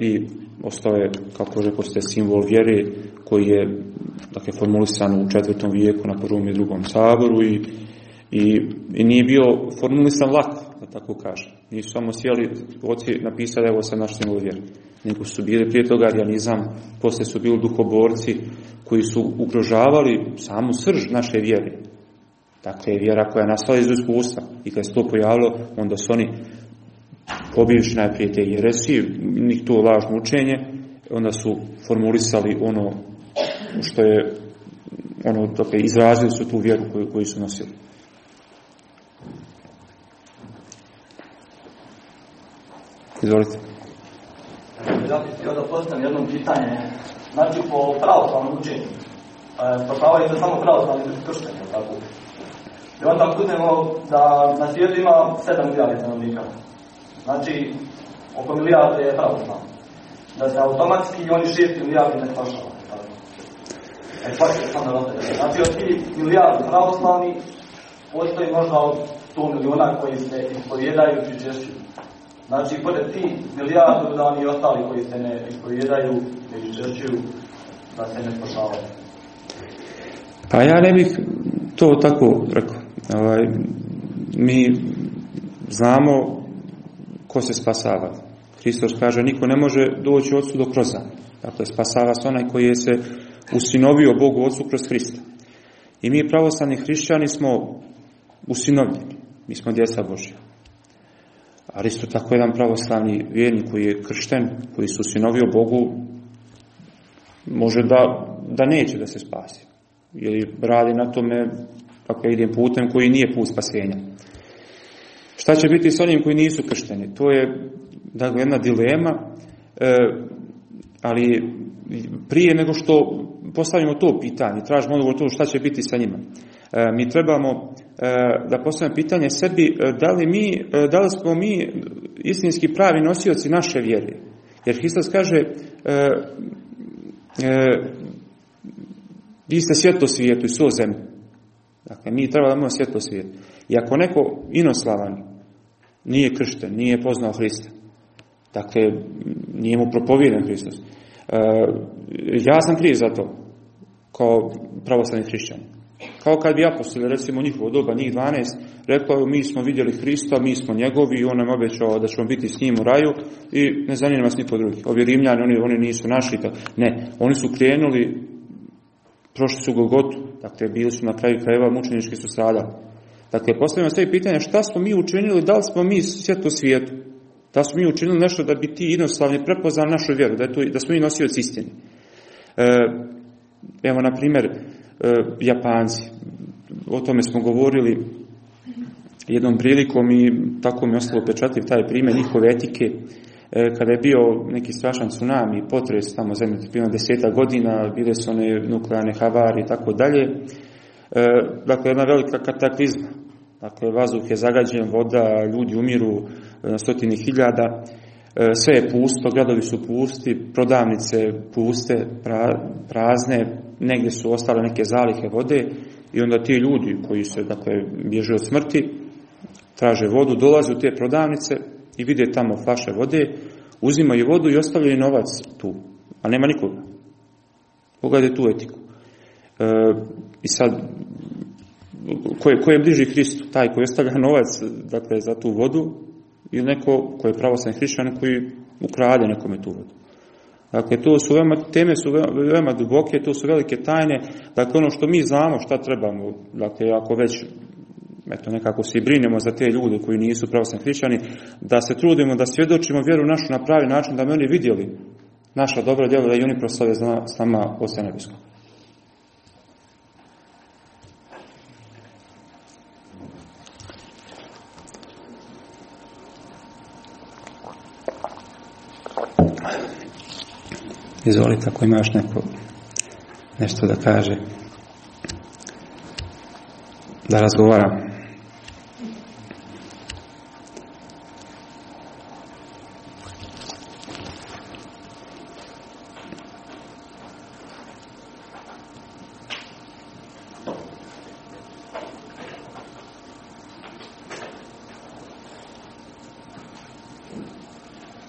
i ostao je, kako rekao ste, simbol vjere koji je dakle, formulisan u četvrtom vijeku na prvom i drugom saboru i, i, i nije bio formulisan lak, da tako kažem. Nisu samo sjeli oci napisali evo sam naš simbol vjere. Nego su bili prije toga arijanizam, poslije su bili duhoborci koji su ugrožavali samu srž naše vjere Dakle, vjera koja je nastala iz iskustva. I kad se to pojavilo, onda su oni pobivši najprije te jeresi, njih to lažno učenje, onda su formulisali ono što je ono, dakle, izrazili su tu vjeru koju, koju su nosili. Izvolite. Ja bih htio da postavim jedno pitanje. Znači, po pravoslavnom učenju, e, spašavaju se samo pravoslavni krštenje, tako? I onda kudnemo da na svijetu ima 7 milijardi stanovnika. Znači, oko milijarde je pravoslavno. Da se automatski oni 6 milijardi ne spašava. E, Znači, od tih milijardi pravoslavni postoji možda od 100 miliona koji se ispovjedaju i češću. Znači, pored ti milijardu da oni ostali koji se ne ispovjedaju i češću, da se ne spašavaju. Pa ja ne bih to tako rekao. Ovaj, mi znamo ko se spasava. Hristos kaže, niko ne može doći od do kroza. Dakle, spasava se onaj koji je se usinovio Bogu Otcu kroz Hrista. I mi pravoslavni hrišćani smo usinovljeni. Mi smo djeca Božja. Ali isto tako jedan pravoslavni vjernik koji je kršten, koji se usinovio Bogu, može da, da neće da se spasi. Ili radi na tome Dakle, idem putem koji nije put spasenja. Šta će biti s onim koji nisu kršteni? To je dakle, jedna dilema, e, ali prije nego što postavimo to pitanje, tražimo odgovor to šta će biti sa njima. E, mi trebamo da postavimo pitanje sebi da li, mi, da li smo mi istinski pravi nosioci naše vjere. Jer Hristos kaže vi ste svjetlo svijetu i svo zemlje. Dakle, mi treba da imamo svjetlo svijet. I ako neko inoslavan nije kršten, nije poznao Hrista, dakle, nije mu propovjeden Hristos, uh, ja sam kriv za to, kao pravoslavni hrišćan. Kao kad bi apostoli, recimo njihovo doba, njih 12, rekao mi smo vidjeli Hrista, mi smo njegovi i on nam obećao da ćemo biti s njim u raju i ne zanima nas niko drugi. Ovi Rimljani, oni, oni nisu našli. Ne, oni su krenuli, prošli su Golgotu, dakle bili su na kraju krajeva, mučenički su stradali. Dakle, postavljamo sve pitanje šta smo mi učinili, da li smo mi svjeto svijetu? Da smo mi učinili nešto da bi ti jednoslavni prepoznali našu vjeru, da, je to, da smo mi nosioci istine. E, evo, na primjer, Japanci. O tome smo govorili jednom prilikom i tako mi je ostalo pečatljiv taj primjer njihove etike. E, kada je bio neki strašan tsunami, potres tamo zemlje, bilo deseta godina, bile su one nuklearne havari i tako dalje. E, dakle, jedna velika kataklizma. Dakle, vazduh je zagađen, voda, ljudi umiru na stotini hiljada, sve je pusto, gradovi su pusti, prodavnice puste, prazne, negdje su ostale neke zalihe vode i onda ti ljudi koji se, dakle, bježe od smrti, traže vodu, dolaze u te prodavnice i vide tamo flaše vode, uzimaju vodu i ostavljaju novac tu, a nema nikoga. Pogledaj tu etiku. E, I sad, ko je, ko je bliži Hristu? Taj koji ostavlja *laughs* novac dakle, za tu vodu ili neko koji je pravoslan hrišćan koji ukrade nekome tu vodu. Dakle, to su veoma, teme su veoma duboke, to su velike tajne, dakle ono što mi znamo šta trebamo, dakle ako već eto nekako se brinemo za te ljude koji nisu pravoslavni hrišćani, da se trudimo da svjedočimo vjeru našu na pravi način, da bi oni vidjeli naša dobra djela, da i oni proslave s nama Oca. Izvolite, ako imaš neko nešto da kaže, da razgovara.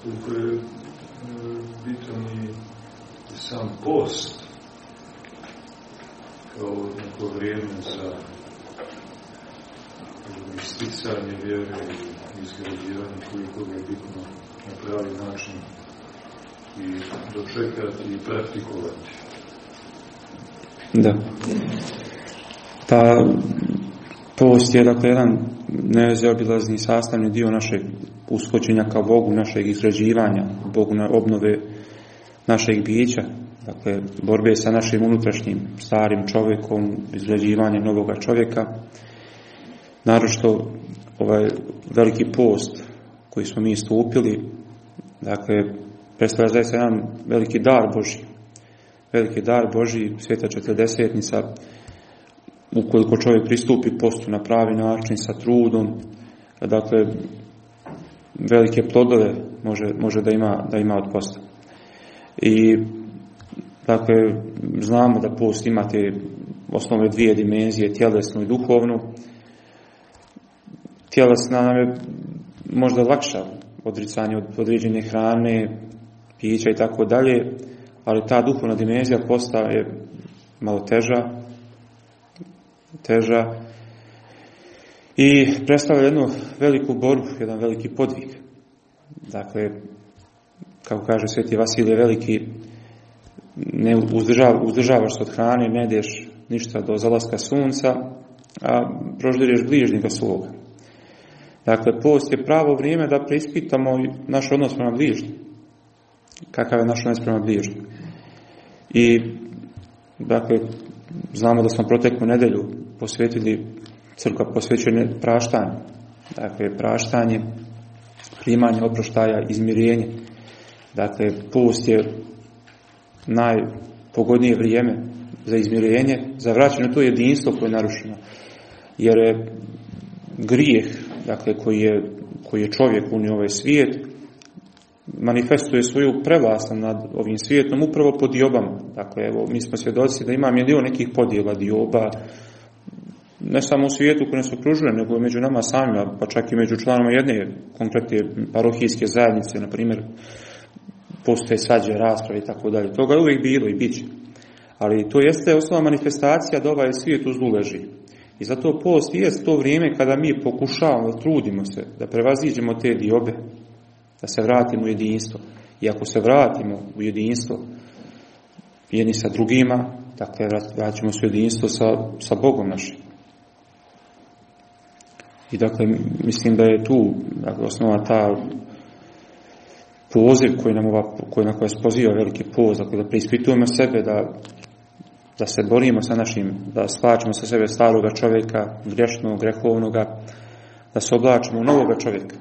Koliko je bitan i sam post kao neko vrijeme za isticanje vjere i je bitno na pravi način i dočekati i praktikovati. Da. Pa, post je dakle jedan nezaobilazni sastavni dio našeg uskočenja ka Bogu, našeg izrađivanja, Bogu na obnove našeg bića, dakle borbe sa našim unutrašnjim starim čovjekom, izgrađivanje novoga čovjeka. Narošto ovaj veliki post koji smo mi stupili, dakle, predstavlja zaista jedan veliki dar Boži. Veliki dar Boži, sveta četrdesetnica, ukoliko čovjek pristupi postu na pravi način, sa trudom, dakle, velike plodove može, može da, ima, da ima od posta. I dakle, znamo da post ima te osnovne dvije dimenzije, tjelesnu i duhovnu. Tjelesna nam je možda lakša odricanje od određene hrane, pića i tako dalje, ali ta duhovna dimenzija posta je malo teža, teža i predstavlja jednu veliku borbu, jedan veliki podvig. Dakle, kako kaže Sveti Vasilije Veliki, ne uzdržava, uzdržavaš se od hrane, ne ideš ništa do zalaska sunca, a proždireš bližnjega svoga. Dakle, post je pravo vrijeme da preispitamo naš odnos prema bližnjim. Kakav je naš odnos prema bližnjim. I, dakle, znamo da smo proteklu nedelju posvetili crkva posvećene praštanju. Dakle, praštanje, primanje oproštaja, izmirenje. Dakle, post je najpogodnije vrijeme za izmirenje, za vraćanje to jedinstvo koje je narušeno. Jer je grijeh, dakle, koji je, koji je čovjek unio ovaj svijet, manifestuje svoju prevlast nad ovim svijetom upravo po diobama. Dakle, evo, mi smo svjedoci da ima milion nekih podjela dioba, ne samo u svijetu koji nas okružuje, nego i među nama samima, pa čak i među članama jedne konkretne parohijske zajednice, na primjer, postoje svađe, rasprave i tako dalje. Toga je uvijek bilo i bit će. Ali to jeste osnova manifestacija da ovaj svijet u zlu leži. I zato post jest to vrijeme kada mi pokušavamo, trudimo se da prevaziđemo te diobe, da se vratimo u jedinstvo. I ako se vratimo u jedinstvo jedni sa drugima, dakle vraćamo se u jedinstvo sa, sa Bogom našim. I dakle, mislim da je tu dakle, osnova ta poziv koji nam ova, koji na koje poziva veliki poz, dakle, da preispitujemo sebe, da, da se borimo sa našim, da svačamo sa sebe staroga čovjeka, grešnog, grehovnoga, da se oblačimo u novoga čovjeka,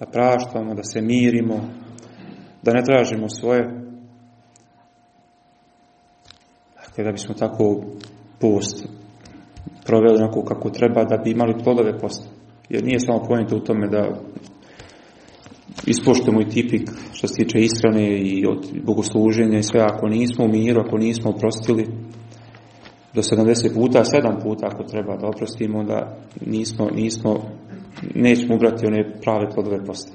da praštamo, da se mirimo, da ne tražimo svoje, dakle, da bismo tako post proveli onako kako treba da bi imali plodove posta. Jer nije samo pojento u tome da ispoštujemo i tipik što se tiče ishrane i od bogosluženja i sve, ako nismo u miru, ako nismo oprostili do 70 puta, 7 puta ako treba da oprostimo, onda nismo, nismo, nećemo ubrati one prave plodove posta.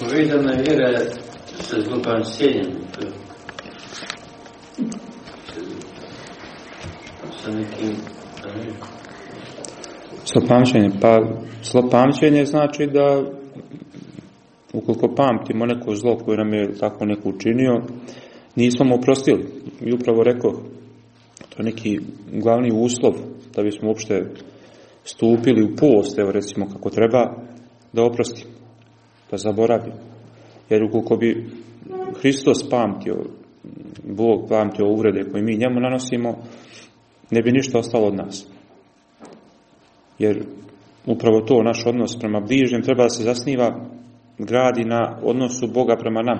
Povezana vjera sa zlopamćenjem. Sa nekim... Pa zlopamćenje znači da ukoliko pamtimo neko zlo koje nam je tako neko učinio, nismo mu oprostili. I upravo rekao, to je neki glavni uslov da bismo uopšte stupili u post, evo recimo kako treba, da oprostimo da zaboravi. Jer ukoliko bi Hristos pamtio, Bog pamtio uvrede koje mi njemu nanosimo, ne bi ništa ostalo od nas. Jer upravo to, naš odnos prema bližnjem, treba da se zasniva, gradi na odnosu Boga prema nam.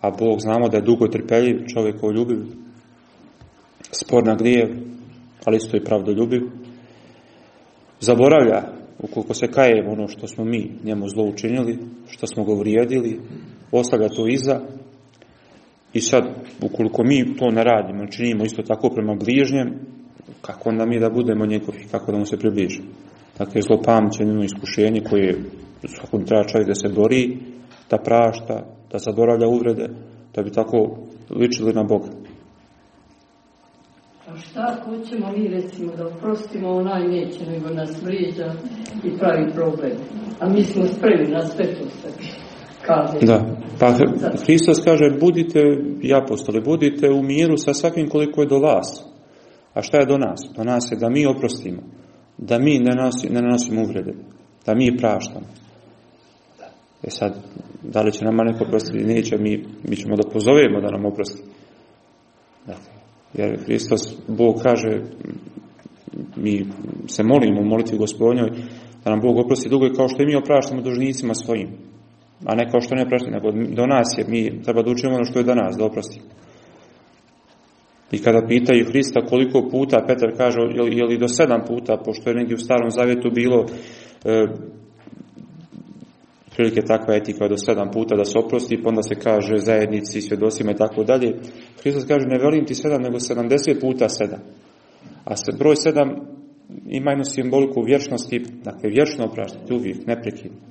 A Bog znamo da je dugo trpeljiv, čovjekov ljubiv, spor na grijev, ali isto i pravdoljubiv. Zaboravlja ukoliko se kajemo ono što smo mi njemu zlo učinili, što smo ga uvrijedili, ostavlja to iza i sad, ukoliko mi to ne radimo, činimo isto tako prema bližnjem, kako onda mi da budemo njegovi, kako da mu se približimo. Dakle, zlo pamćenje, iskušenje koje svakom treba čovjek da se bori, da prašta, da zaboravlja uvrede, da bi tako ličili na Boga. A šta hoćemo mi recimo da oprostimo, onaj neće nego nas vrijeđa i pravi problem. A mi smo spremni na sve to sve. Kaže. Da, pa Hristos kaže budite i apostoli, budite u miru sa svakim koliko je do vas. A šta je do nas? Do nas je da mi oprostimo, da mi ne, nosi, ne nanosimo uvrede, da mi praštamo. E sad, da li će nama neko oprostiti? Neće, mi, mi ćemo da pozovemo da nam oprosti. Dakle, jer Hristos, Bog kaže, mi se molimo u molitvi gospodnjoj, da nam Bog oprosti dugo kao što i mi opraštamo dužnicima svojim. A ne kao što ne opraštamo, nego do nas je, mi treba da učimo ono što je do nas, da oprostimo. I kada pitaju Hrista koliko puta, Petar kaže, je li do sedam puta, pošto je negdje u starom zavjetu bilo e, prilike takva etika do sedam puta da se oprosti, pa onda se kaže zajednici, svjedocima i tako dalje. Hristos kaže, ne velim ti sedam, nego sedamdeset puta sedam. A se broj sedam ima jednu simboliku vječnosti, dakle vječno opraštati uvijek, neprekidno.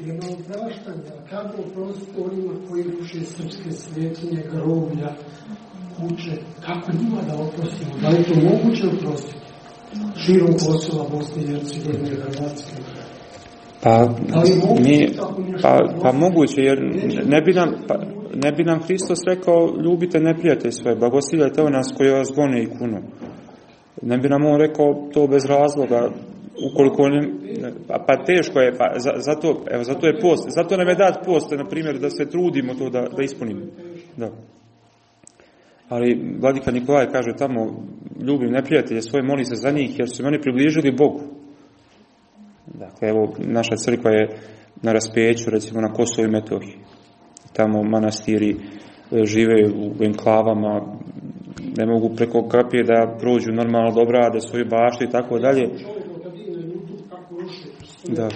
Ima opraštanja, kako oprostiti onima koji ruše srpske svetinje, groblja, kuće, kako njima da oprostimo? Da li to moguće oprostiti? Širom Kosova, Bosne i Hercegovine, Hrvatske. Pa, mi, pa, pa moguće, jer ne bi nam, pa, ne bi nam Hristos rekao ljubite neprijatelj svoje, blagosiljajte o nas koji vas gone i kunu. Ne bi nam on rekao to bez razloga, ukoliko ne, pa, pa teško je, pa za, zato, evo, zato je post, zato nam je dat post, na primjer, da se trudimo to da, da ispunimo. Da. Ali Vladika Nikolaj kaže tamo, ljubim neprijatelje svoje, moli se za njih, jer su oni približili Bogu. Dakle, evo, naša crkva je na raspeću, recimo na Kosovo i Metohiji. Tamo manastiri žive u enklavama, ne mogu preko kapije da prođu normalno da obrade svoju baštu i tako dalje. Da.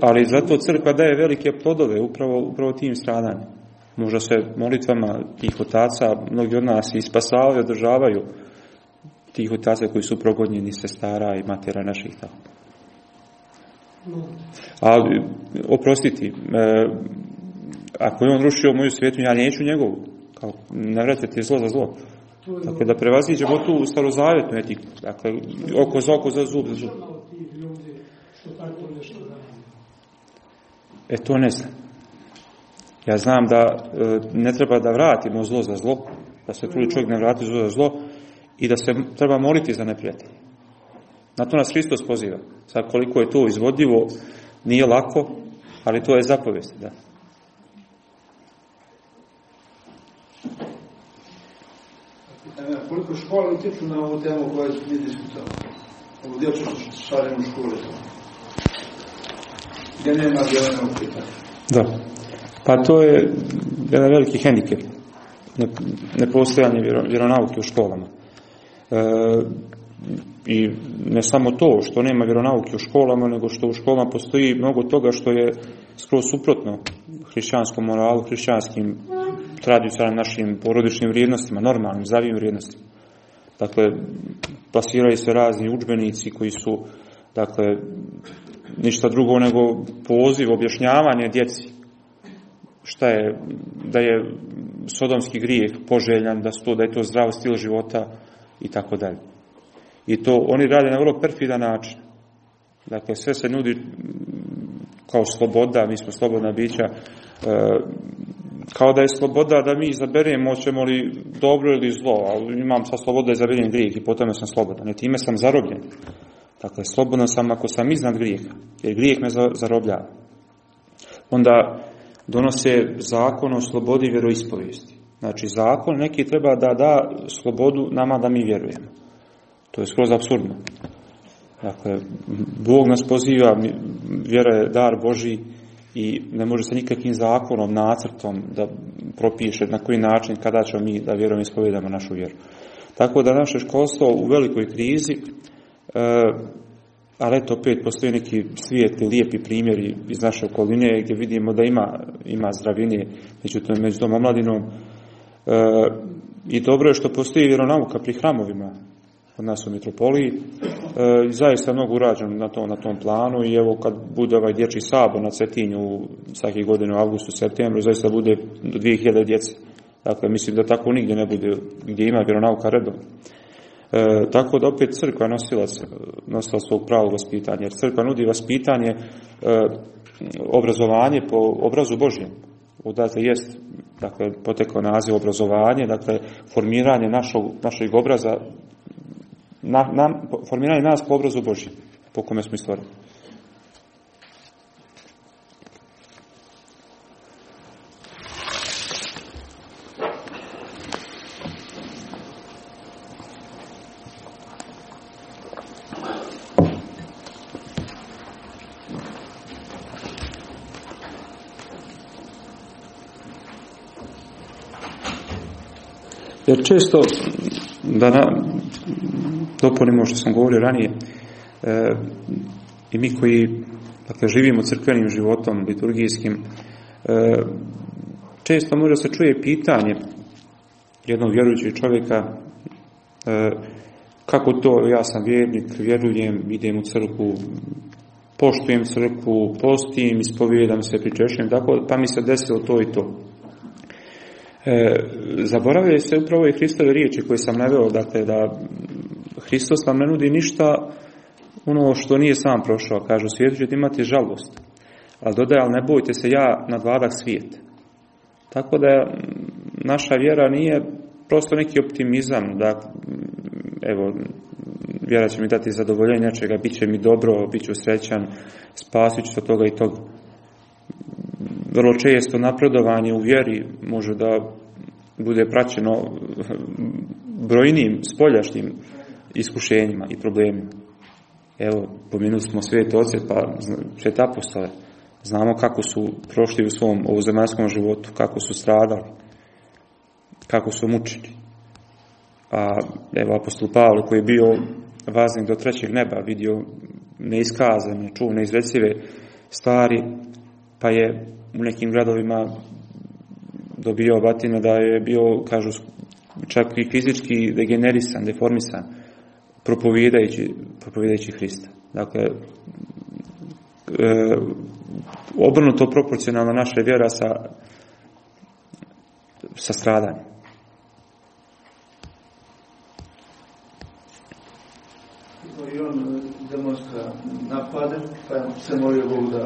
Ali zato crkva daje velike plodove upravo, upravo tim stradanjem. Možda se molitvama tih otaca, mnogi od nas i spasavaju, održavaju tih otaca koji su progonjeni sestara i matera naših tako. Ali, oprostiti, e, ako je on rušio moju svijetu, ja neću njegovu. Kao, ne vratite zlo za zlo. Dakle, da prevaziđemo tu starozavetnu etiku. Dakle, oko za oko, za zub za zub. E, to ne znam. Ja znam da e, ne treba da vratimo zlo za zlo, da se trudi čovjek ne vrati zlo za zlo i da se treba moliti za neprijatelje. Na to nas Hristos poziva. Sad koliko je to izvodljivo, nije lako, ali to je zapovest, da. koliko škola utječu na ovu temu koju mi diskutavamo? Ovu dječju šarenu škole. Gdje nema vjerojatno upita. Da. Pa to je jedan veliki hendikep. Nepostojanje vjeronauke u školama. E, I ne samo to što nema vjeronauke u školama, nego što u školama postoji mnogo toga što je skroz suprotno hrišćanskom moralu, hrišćanskim tradicionalnim našim porodičnim vrijednostima, normalnim, zdravim vrijednostima. Dakle, plasiraju se razni udžbenici koji su, dakle, ništa drugo nego poziv, objašnjavanje djeci šta je, da je sodomski grijeh poželjan, da, sto, da je to zdrav stil života i tako dalje. I to oni rade na vrlo perfidan način. Dakle, sve se nudi kao sloboda, mi smo slobodna bića, e, kao da je sloboda da mi izaberemo hoćemo li dobro ili zlo, ali imam sa sloboda da izaberem grijeh i potom sam slobodan. I time sam zarobljen. Dakle, slobodan sam ako sam iznad grijeha, jer grijeh me zarobljava. Onda donose zakon o slobodi vjeroispovijesti. Znači, zakon neki treba da da slobodu nama da mi vjerujemo. To je skroz absurdno. Dakle, Bog nas poziva, vjera je dar Boži i ne može se nikakvim zakonom, nacrtom da propiše na koji način, kada ćemo mi da vjerujemo ispovedamo našu vjeru. Tako da naše školstvo u velikoj krizi, ali eto opet postoji neki svijetli, lijepi primjeri iz naše okoline gdje vidimo da ima, ima zdravine među, među tom omladinom. E, I dobro je što postoji vjeronauka pri hramovima kod nas u metropoliji. E, zaista mnogo urađeno na, to, na tom planu i evo kad bude ovaj dječji sabor na Cetinju svake godine u avgustu, septembru, zaista bude do 2000 djece. Dakle, mislim da tako nigdje ne bude gdje ima vjeronauka redom. E, tako da opet crkva nosilac, nosilac svog pravog vaspitanja, jer crkva nudi vaspitanje, e, obrazovanje po obrazu Božjem. Odatle jest, dakle, potekao naziv obrazovanje, dakle, formiranje našog, našeg obraza na, na, formiranje nas po obrazu Božjem, po kome smo stvorili. Jer često da na, dopunimo što sam govorio ranije, e, i mi koji dakle, živimo crkvenim životom, liturgijskim, e, često može se čuje pitanje jednog vjerujućeg čovjeka e, kako to, ja sam vjernik, vjerujem, idem u crkvu, poštujem crkvu, postim, ispovijedam se, pričešćujem, tako, pa mi se desilo to i to. E, zaboravljaju se upravo i Hristove riječi koje sam naveo, dakle da Hristos vam ne nudi ništa ono što nije sam prošao. Kaže, u svijetu ćete imati žalost. Ali dodaje, ali ne bojte se, ja nadvladak svijet. Tako da naša vjera nije prosto neki optimizam, da evo, vjera će mi dati zadovoljenje nečega, bit će mi dobro, bit ću srećan, spasit ću se toga i toga. Vrlo često napredovanje u vjeri može da bude praćeno brojnim spoljašnjim iskušenjima i problemima. Evo, pominuli smo svijet oce, pa svijet apostole. Znamo kako su prošli u svom ovozemaljskom životu, kako su stradali, kako su mučeni. A evo apostol Pavle koji je bio vaznik do trećeg neba, vidio neiskazane, čuo neizrecive stvari, pa je u nekim gradovima dobio batine da je bio, kažu, čak i fizički degenerisan, deformisan, propovijedajući, propovijedajući Hrista. Dakle, e, obrnuto proporcionalno naša vjera sa, sa stradanjem. I on demonstra napade, pa se molio Bogu da,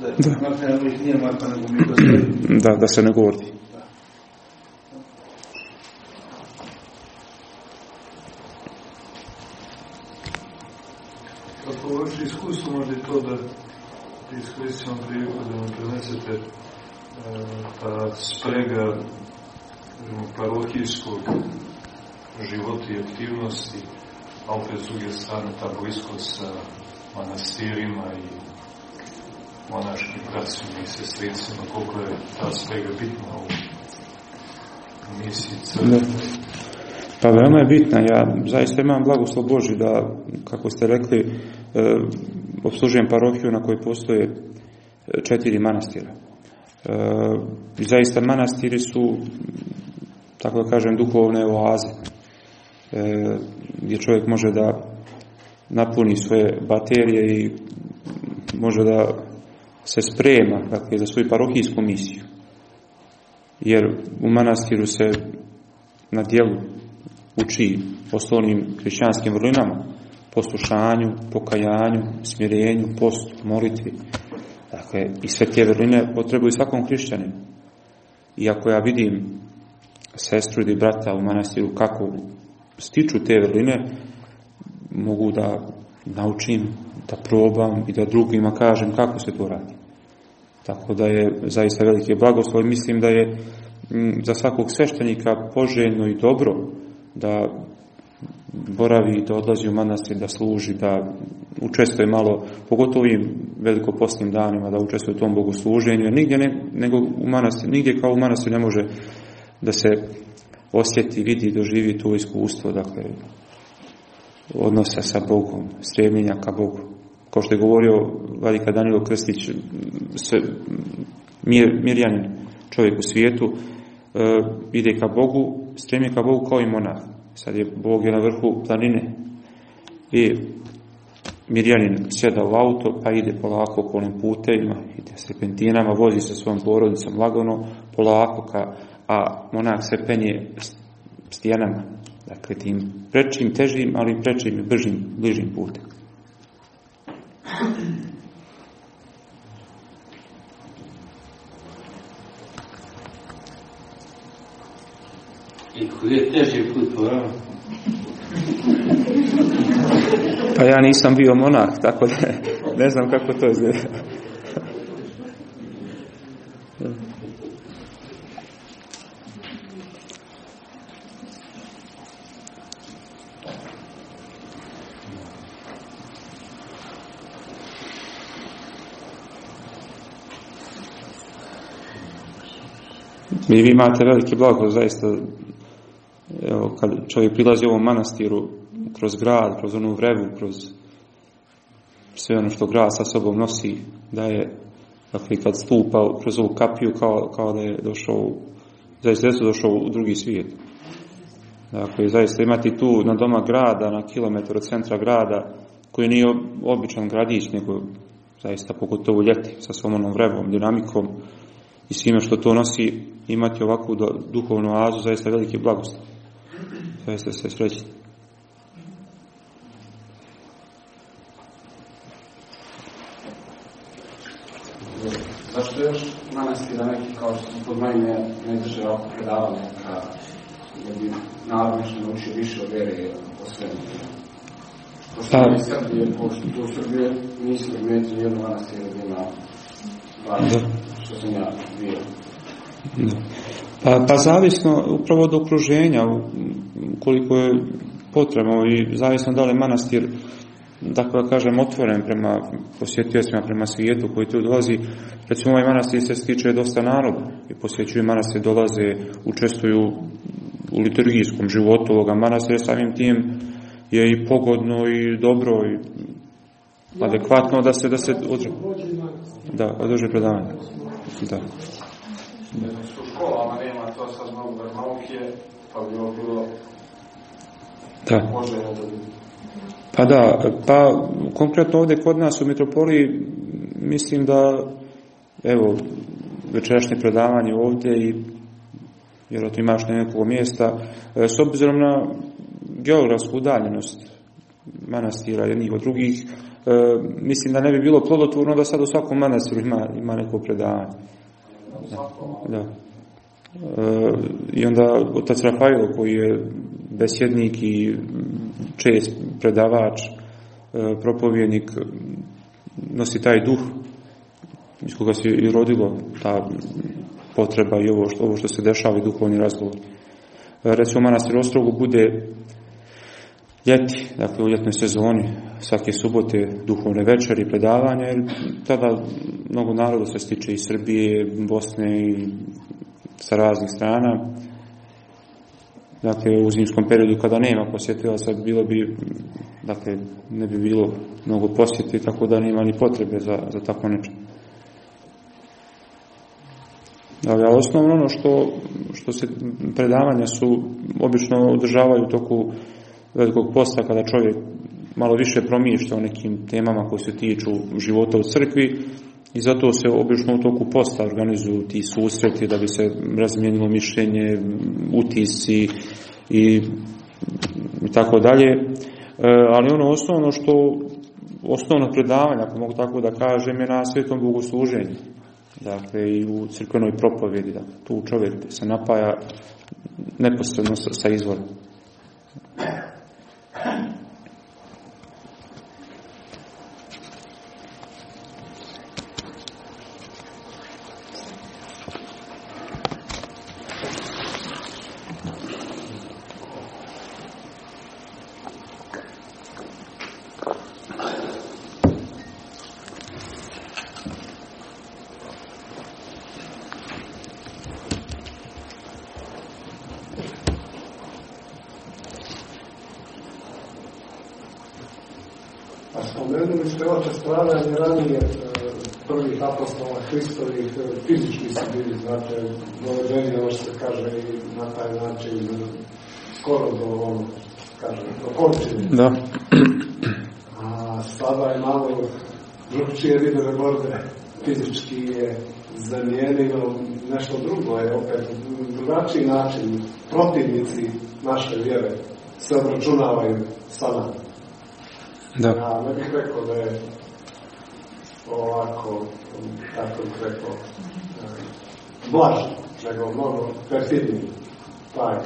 da, da. makar nije makar nego mi da *clears throat* Da, da se ne govori. Ako vaše iskustvo može to da iskoristim priliku da nam prenesete e, ta sprega parohijskog života i aktivnosti, a opet s druge strane ta bliskost sa manastirima i monaškim bratcima i sestricima, koliko je ta sprega bitna u misiji crkve. Pa veoma je bitna. Ja zaista imam blagoslov Boži da, kako ste rekli, e, obslužujem parohiju na kojoj postoje četiri manastira. E, zaista manastiri su, tako da kažem, duhovne oaze, e, gdje čovjek može da napuni svoje baterije i može da se sprema dakle, za svoju parohijsku misiju. Jer u manastiru se na dijelu uči osnovnim hrišćanskim vrlinama, poslušanju, pokajanju, smirenju, postu, molitvi. Dakle, i sve te vrline potrebuju svakom hrišćaninu. I ako ja vidim sestru ili brata u manastiru kako stiču te vrline, mogu da naučim, da probam i da drugima kažem kako se to radi. Tako da je zaista veliki blagoslov i mislim da je za svakog sveštenika poželjno i dobro da boravi, da odlazi u manastir, da služi, da učestvuje malo, pogotovo i velikopostnim danima, da učestvuje u tom bogosluženju, jer nigdje ne, nego u manastir, nigdje kao u manastir ne može da se osjeti, vidi, doživi to iskustvo, dakle, odnosa sa Bogom, stremljenja ka Bogu. Kao što je govorio Vladika Danilo Krstić, se, mir, mirjanin čovjek u svijetu, e, ide ka Bogu, stremi ka Bogu kao i monah. Sad je Bog je na vrhu planine i Mirjanin sjeda u auto, pa ide polako okolnim putevima, ide serpentinama, vozi sa svojom porodicom lagano, polako, ka, a monah se penje stijenama, dakle tim prečim, težim, ali prečim i bržim, bližim putem. I koji je teži put? Pa ja nisam bio monah, tako da ne znam kako to izgleda. I vi imate veliki blago, zaista, evo, kad čovjek prilazi ovom manastiru, kroz grad, kroz onu vrevu, kroz sve ono što grad sa sobom nosi, da je, dakle, kad stupa kroz ovu kapiju, kao, kao da je došao, zaista je došao u drugi svijet. Dakle, zaista imati tu na doma grada, na kilometar od centra grada, koji nije običan gradić, nego zaista pogotovo ljeti sa svom onom vrevom, dinamikom i svime što to nosi, imati ovakvu duhovnu oazu, zaista veliki blagost. Zaista se srećni. Zašto još manastira neki kao što su pod mojim ne, drže ovako predavanja ka, da bi narod nešto naučio više od vere o svemu? Pošto mi Srbije, pošto u Srbije nisam primijetio nijednu manastiru gdje ima što sam ja bio. Pa, pa zavisno upravo od okruženja, koliko je potrebno i zavisno da li je manastir dakle da kažem otvoren prema posjetiocima, prema svijetu koji tu dolazi. Recimo ovaj manastir se stiče dosta naroda i posjećuju manastir, dolaze, učestvuju u liturgijskom životu ovoga manastira, samim tim je i pogodno i dobro i adekvatno da se da se održi, da, održi predavanje. Da. U školama nema to sad mnogo nauke, pa bi ovo bilo Da. može da bi Pa da, pa konkretno ovdje kod nas u metropoliji mislim da evo večerašnje predavanje ovdje i vjerojatno imaš na nekog mjesta e, s obzirom na geografsku udaljenost manastira jednih od drugih e, mislim da ne bi bilo plodotvorno da sad u svakom manastiru ima, ima neko predavanje da. E, I onda otac Rafael koji je besjednik i čest predavač, e, propovjednik, nosi taj duh iz koga se i rodilo ta potreba i ovo što, ovo što se dešava i duhovni razgovor. E, Recimo, manastir Ostrogu bude ljeti, dakle u ljetnoj sezoni, svake subote duhovne večeri, predavanja, jer tada mnogo naroda se stiče iz Srbije, Bosne i sa raznih strana. Dakle, u zimskom periodu kada nema posjetilaca, bilo bi, dakle, ne bi bilo mnogo posjeti, tako da nema ni potrebe za, za tako nešto. Dakle, osnovno ono što, što se predavanja su obično održavaju u toku velikog posta kada čovjek malo više promišlja o nekim temama koje se tiču života u crkvi i zato se obično u toku posta organizuju ti susreti da bi se razmijenilo mišljenje, utisci i, i tako dalje. E, ali ono osnovno što osnovno predavanje, ako mogu tako da kažem, je na svetom bogosluženju. Dakle, i u crkvenoj propovjedi. Dakle, tu čovjek se napaja neposredno sa, sa izvorom. and *laughs* spomenuli ste oče stradanje ranije e, prvih apostola Hristovih, e, fizički su bili, znate, dovedeni, ono što se kaže i na taj način, e, skoro do, ono, kaže, do končine. Da. A sada je malo drugčije vidove borbe, fizički je zamijenilo nešto drugo, je opet drugačiji način, protivnici naše vjere se obračunavaju sa nama. Da. Ja ne bih rekao da je ovako, kako bih rekao, e, blaži, nego mnogo perfidniji taj.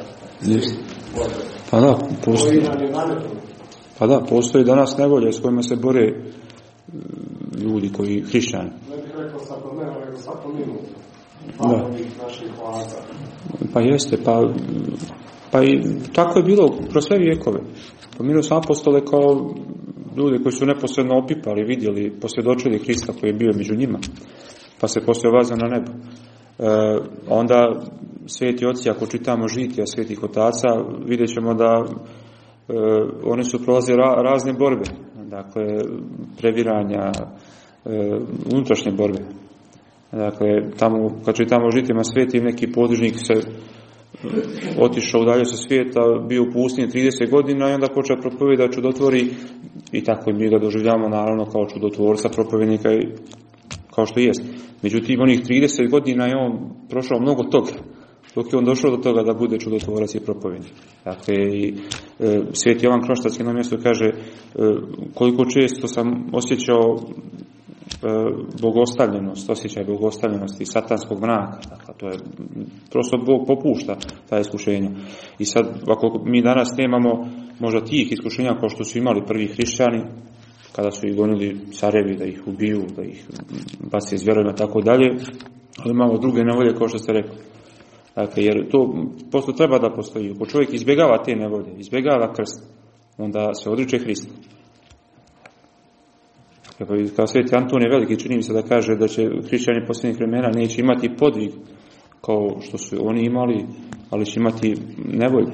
Pa da, postoji, pa da, postoji danas nevolje s kojima se bore e, ljudi koji hrišćani. Ne bih rekao svakodnevno, nego. Da. Naših vlada. Pa jeste, pa, pa i tako je bilo kroz sve vijekove. Pominjao sam apostole kao ljudi koji su neposredno opipali, vidjeli, posvjedočili Hrista koji je bio među njima, pa se poslije vazio na nebo. E, onda sveti oci, ako čitamo žitija svetih otaca, vidjet ćemo da e, oni su prolazili ra- razne borbe, dakle, previranja, e, unutrašnje borbe. Dakle, tamo, kad čitamo žitijama svetim, neki podružnik se otišao udalje sa svijeta, bio u pustinji 30 godina i onda počeo propovijedati čudotvori i tako mi ga doživljamo naravno kao čudotvorca, propovjednika i kao što jest. Međutim, onih 30 godina je on prošao mnogo toga dok je on došao do toga da bude čudotvorac i propovjednik. Dakle, i e, Sveti Jovan Kroštac na mjestu kaže e, koliko često sam osjećao bogostavljenost, osjećaj bogostavljenosti, satanskog mraka. Dakle, to je, prosto Bog popušta ta iskušenja. I sad, ako mi danas nemamo možda tih iskušenja kao što su imali prvi hrišćani, kada su ih gonili carevi da ih ubiju, da ih baci iz vjerovima, tako dalje, ali imamo druge nevolje kao što ste rekli. Dakle, jer to posto treba da postoji. Ako čovjek izbjegava te nevolje, izbjegava krst, onda se odriče Hrista. I kao sveti Antonije Veliki čini mi se da kaže da će hrišćani posljednjih vremena neće imati podvig kao što su oni imali, ali će imati nevolje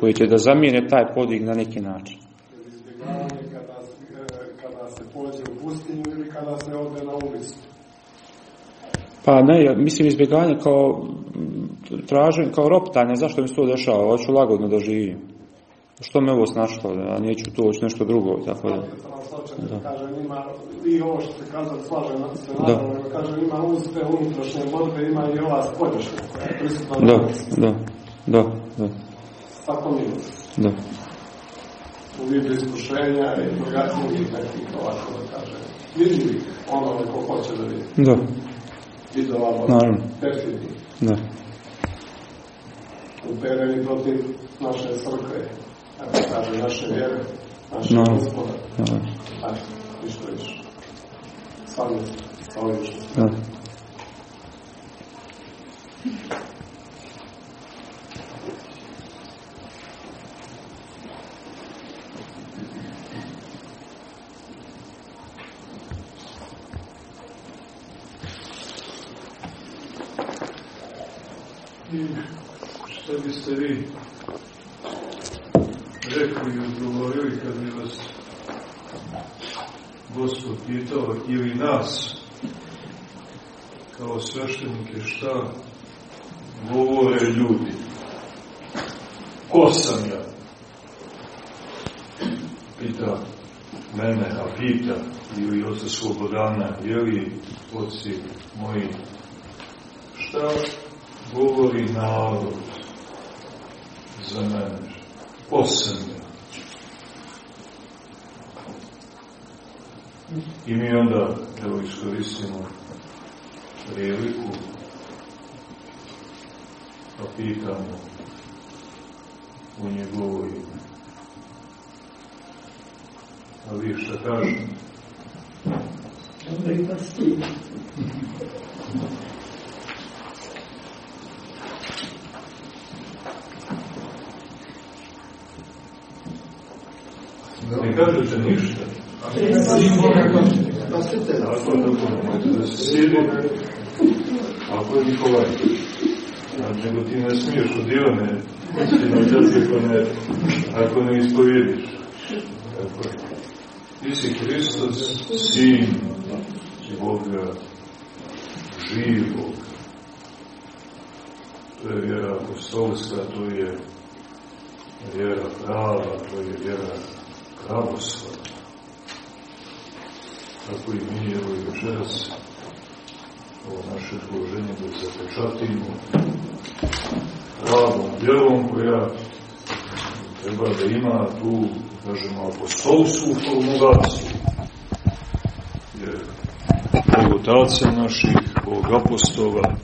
koje će da zamijene taj podvig na neki način. Izbjegavanje kada, kada se pođe pustinju ili kada se ode na. Pa ne, mislim izbjeganje kao tražen, kao roptanje, zašto mi se to dešava, hoću lagodno da živim. Što me ovo snašlo, a neću to, hoću nešto drugo, tako da. Da. Kaže, ima, i ovo što se kazali, slažem se naravno, kaže, ima uz te unutrašnje borbe, ima i ova spoljašnja, koja je prisutna. Da, da, da, da. Tako minus. Da. U vidu iskušenja i drugačijih nekih, ovako da kaže, vidljivi onome ko hoće da vidi. Da. Vidova Naravno. perfidni. Da. Upereni protiv naše crkve, evo kaže, naše vjere, naše No. gospoda. Da. Znači, ništa više. Sami sa ovim što se Da. I šta biste vi rekli i odgovorili kad bi vas Gospod pitao ili nas kao sveštenike šta govore ljudi? Ko sam ja? Pita mene, a pita ili oca Slobodana, je li oci moji šta govori narod za mene? Ko sam ja? I mi onda, evo, iskoristimo priliku pa pitamo u njegovo ime. Ako je Nikolaj. Znači, nego ti ne smiješ od Ivane, ako ne, ako ne ispovjediš. Ti si Hristos, sin Boga živog. To je vjera apostolska, to je vjera prava, to je vjera pravoslavna. Tako i mi, evo i večeras, ovo naše složenje da zapečatimo pravom vjerom koja treba da ima tu, kažemo, apostolsku formulaciju. Jer Bog otaca naših, Bog apostola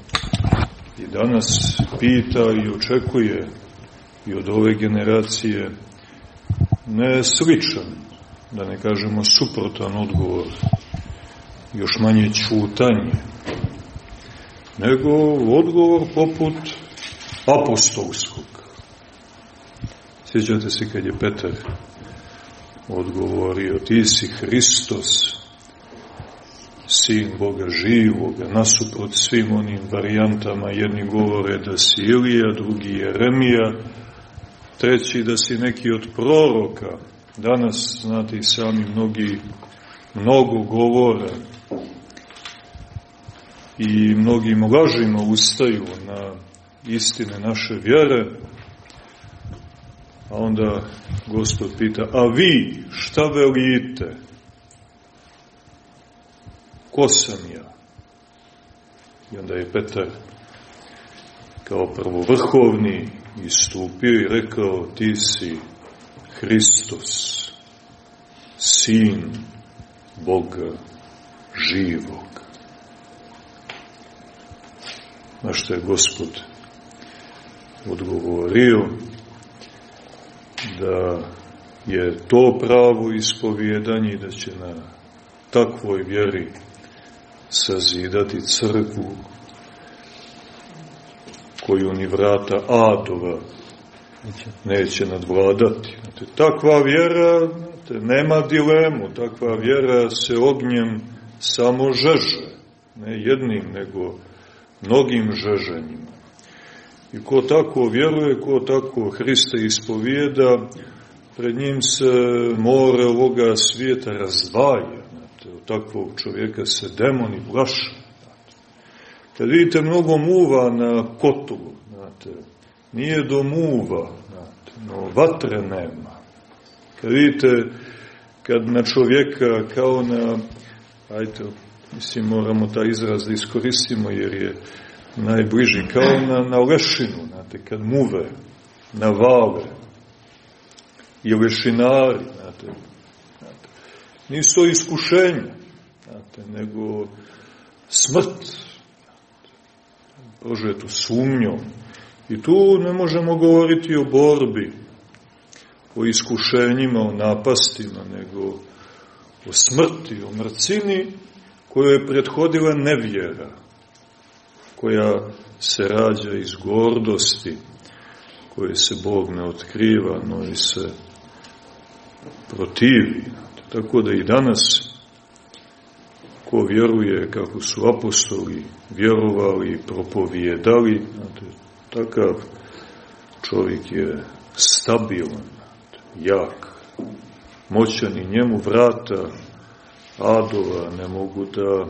i danas pita i očekuje i od ove generacije ne sličan, da ne kažemo suprotan odgovor, još manje čutanje, nego odgovor poput apostolskog. Sjećate se kad je Petar odgovorio, ti si Hristos, sin Boga živoga, nasuprot svim onim varijantama, jedni govore da si Ilija, drugi Jeremija, treći da si neki od proroka. Danas, znate i sami, mnogi mnogo govore i mnogim lažima ustaju na istine naše vjere, a onda Gospod pita, a vi šta velite? Ko sam ja? I onda je Petar kao prvovrhovni istupio i rekao, ti si Hristos, sin Boga živog. Na što je Gospod odgovorio da je to pravo ispovjedanje da će na takvoj vjeri sazidati crkvu koju ni vrata Adova neće nadvladati. Takva vjera, nema dilemu, takva vjera se ognjem samo žeže, ne jednim, nego mnogim žeženjima. I ko tako vjeruje, ko tako Hrista ispovijeda, pred njim se more ovoga svijeta razdvaja. Od takvog čovjeka se demoni plaše. Kad vidite mnogo muva na kotulu, znate, nije do muva, no vatre nema. Kad vidite, kad na čovjeka kao na, ajte, mislim, moramo taj izraz da iskoristimo, jer je najbliži, kao na, na lešinu, znate, kad muve, na vale, i lešinari, znate, znate, nisu to iskušenja, znate, nego smrt, prožetu sumnjom. I tu ne možemo govoriti o borbi, o iskušenjima, o napastima, nego o smrti, o mrcini koja je prethodila nevjera, koja se rađa iz gordosti, koje se Bog ne otkriva, no i se protivi. Tako da i danas ko vjeruje kako su apostoli vjerovali, propovijedali, znate, takav čovjek je stabilan, jak, moćan i njemu vrata adova ne mogu da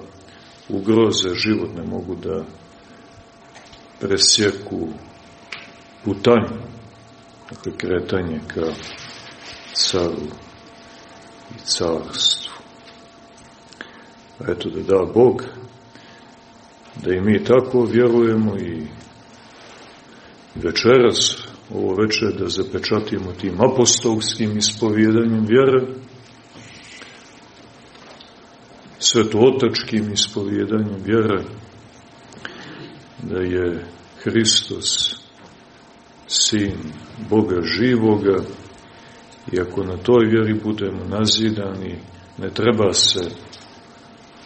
ugroze život, ne mogu da presjeku putanju, dakle kretanje ka caru i carstvu. Eto da da Bog da i mi tako vjerujemo i večeras, ovo večer da zapečatimo tim apostolskim ispovjedanjem vjere, svetotačkim ispovjedanjem vjere, da je Hristos sin Boga živoga i ako na toj vjeri budemo nazidani, ne treba se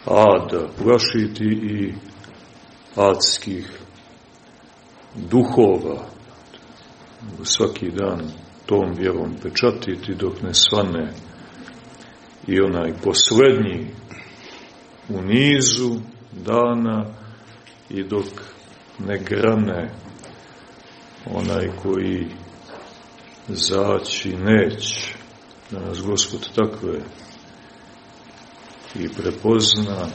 ada plašiti i adskih duhova. Svaki dan tom vjerom pečatiti dok ne svane. I onaj poslednji u nizu dana i dok ne grane onaj koji zaći neće. Da nas Gospod takve i prepozna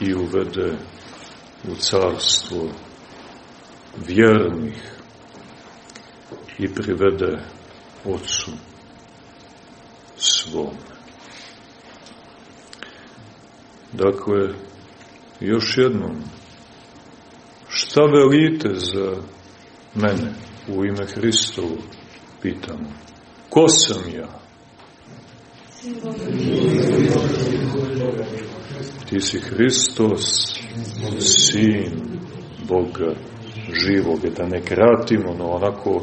i uvede u carstvo vjernih i privede Otcu svom. Dakle, još jednom, šta velite za mene u ime Hristovu, pitamo. Ko sam ja? Ti si Hristos, sin Boga živog, da ne kratimo, no onako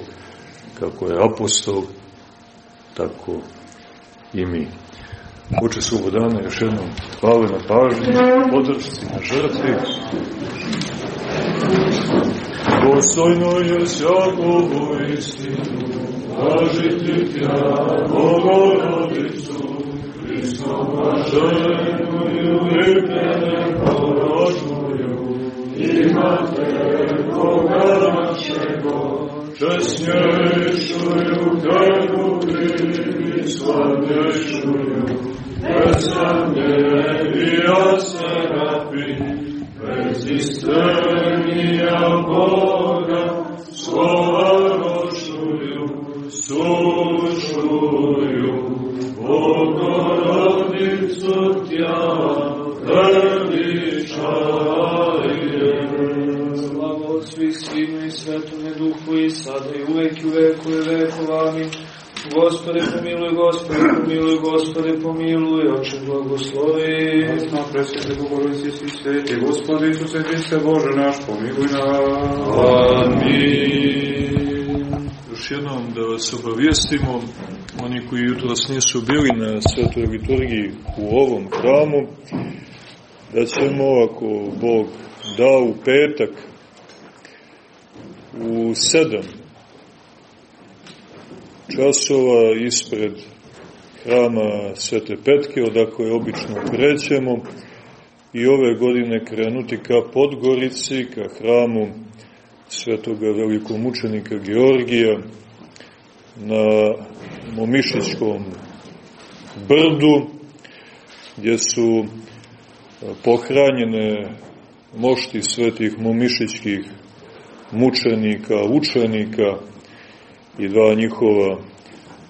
kako je apostol, tako i mi. Uče Slobodana, još jednom hvala na pažnju, podršci na žrtvi. Dostojno je svakovu istinu, tražiti tja, Bogorodicu, Hristova ženu i poročuju, imate Boga našego, česnješuju, kako krivi slavnješuju, bezamljene i aserapi, bez istenija Boga, slova rošuju, sučuju, Bogorodicu tja, Svetome Duhu i sada i uvek i u veku i vekova. Amin. Gospode pomiluj, Gospode pomiluj, Gospode pomiluj, Oče blagoslovi. Osma presvete Bogorodice svi sveti, Gospode Isuse Hriste Bože naš, pomiluj nas. Amin. Još jednom da vas obavijestimo, oni koji jutros nisu bili na svetoj liturgiji u ovom hramu, da ćemo, ako Bog da, u petak, u sedam časova ispred hrama Svete Petke, odakle obično krećemo, i ove godine krenuti ka Podgorici, ka hramu svetoga velikomučenika Georgija na Momišićkom brdu, gdje su pohranjene mošti svetih momišićkih mučenika, učenika i dva njihova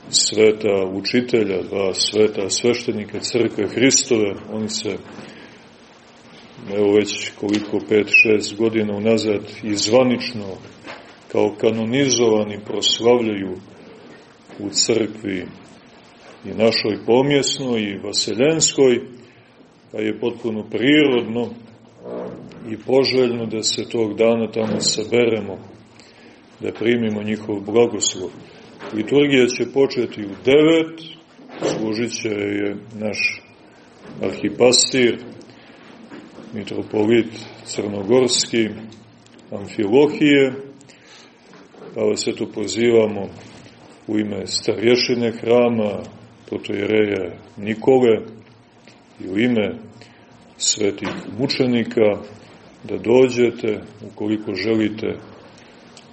sveta učitelja, dva sveta sveštenika crkve Hristove, oni se evo već koliko, pet, šest godina unazad i zvanično kao kanonizovani proslavljaju u crkvi i našoj pomjesnoj i vaseljenskoj, pa je potpuno prirodno i poželjno da se tog dana tamo saberemo, da primimo njihov blagoslov. Liturgija će početi u devet, služit će je naš arhipastir, mitropolit Crnogorski, Amfilohije, pa vas eto pozivamo u ime starješine hrama, protojereja Nikole i u ime svetih mučenika da dođete, ukoliko želite,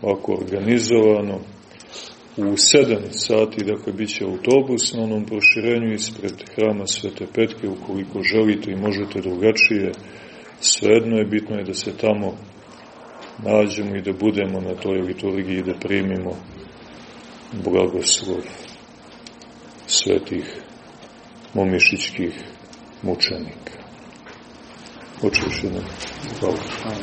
ovako organizovano, u 7 sati, dakle, bit će autobus na onom proširenju ispred hrama Svete Petke, ukoliko želite i možete drugačije, svejedno je, bitno je da se tamo nađemo i da budemo na toj liturgiji i da primimo blagoslov svetih momišićkih mučenika. Oče još jednom. Hvala.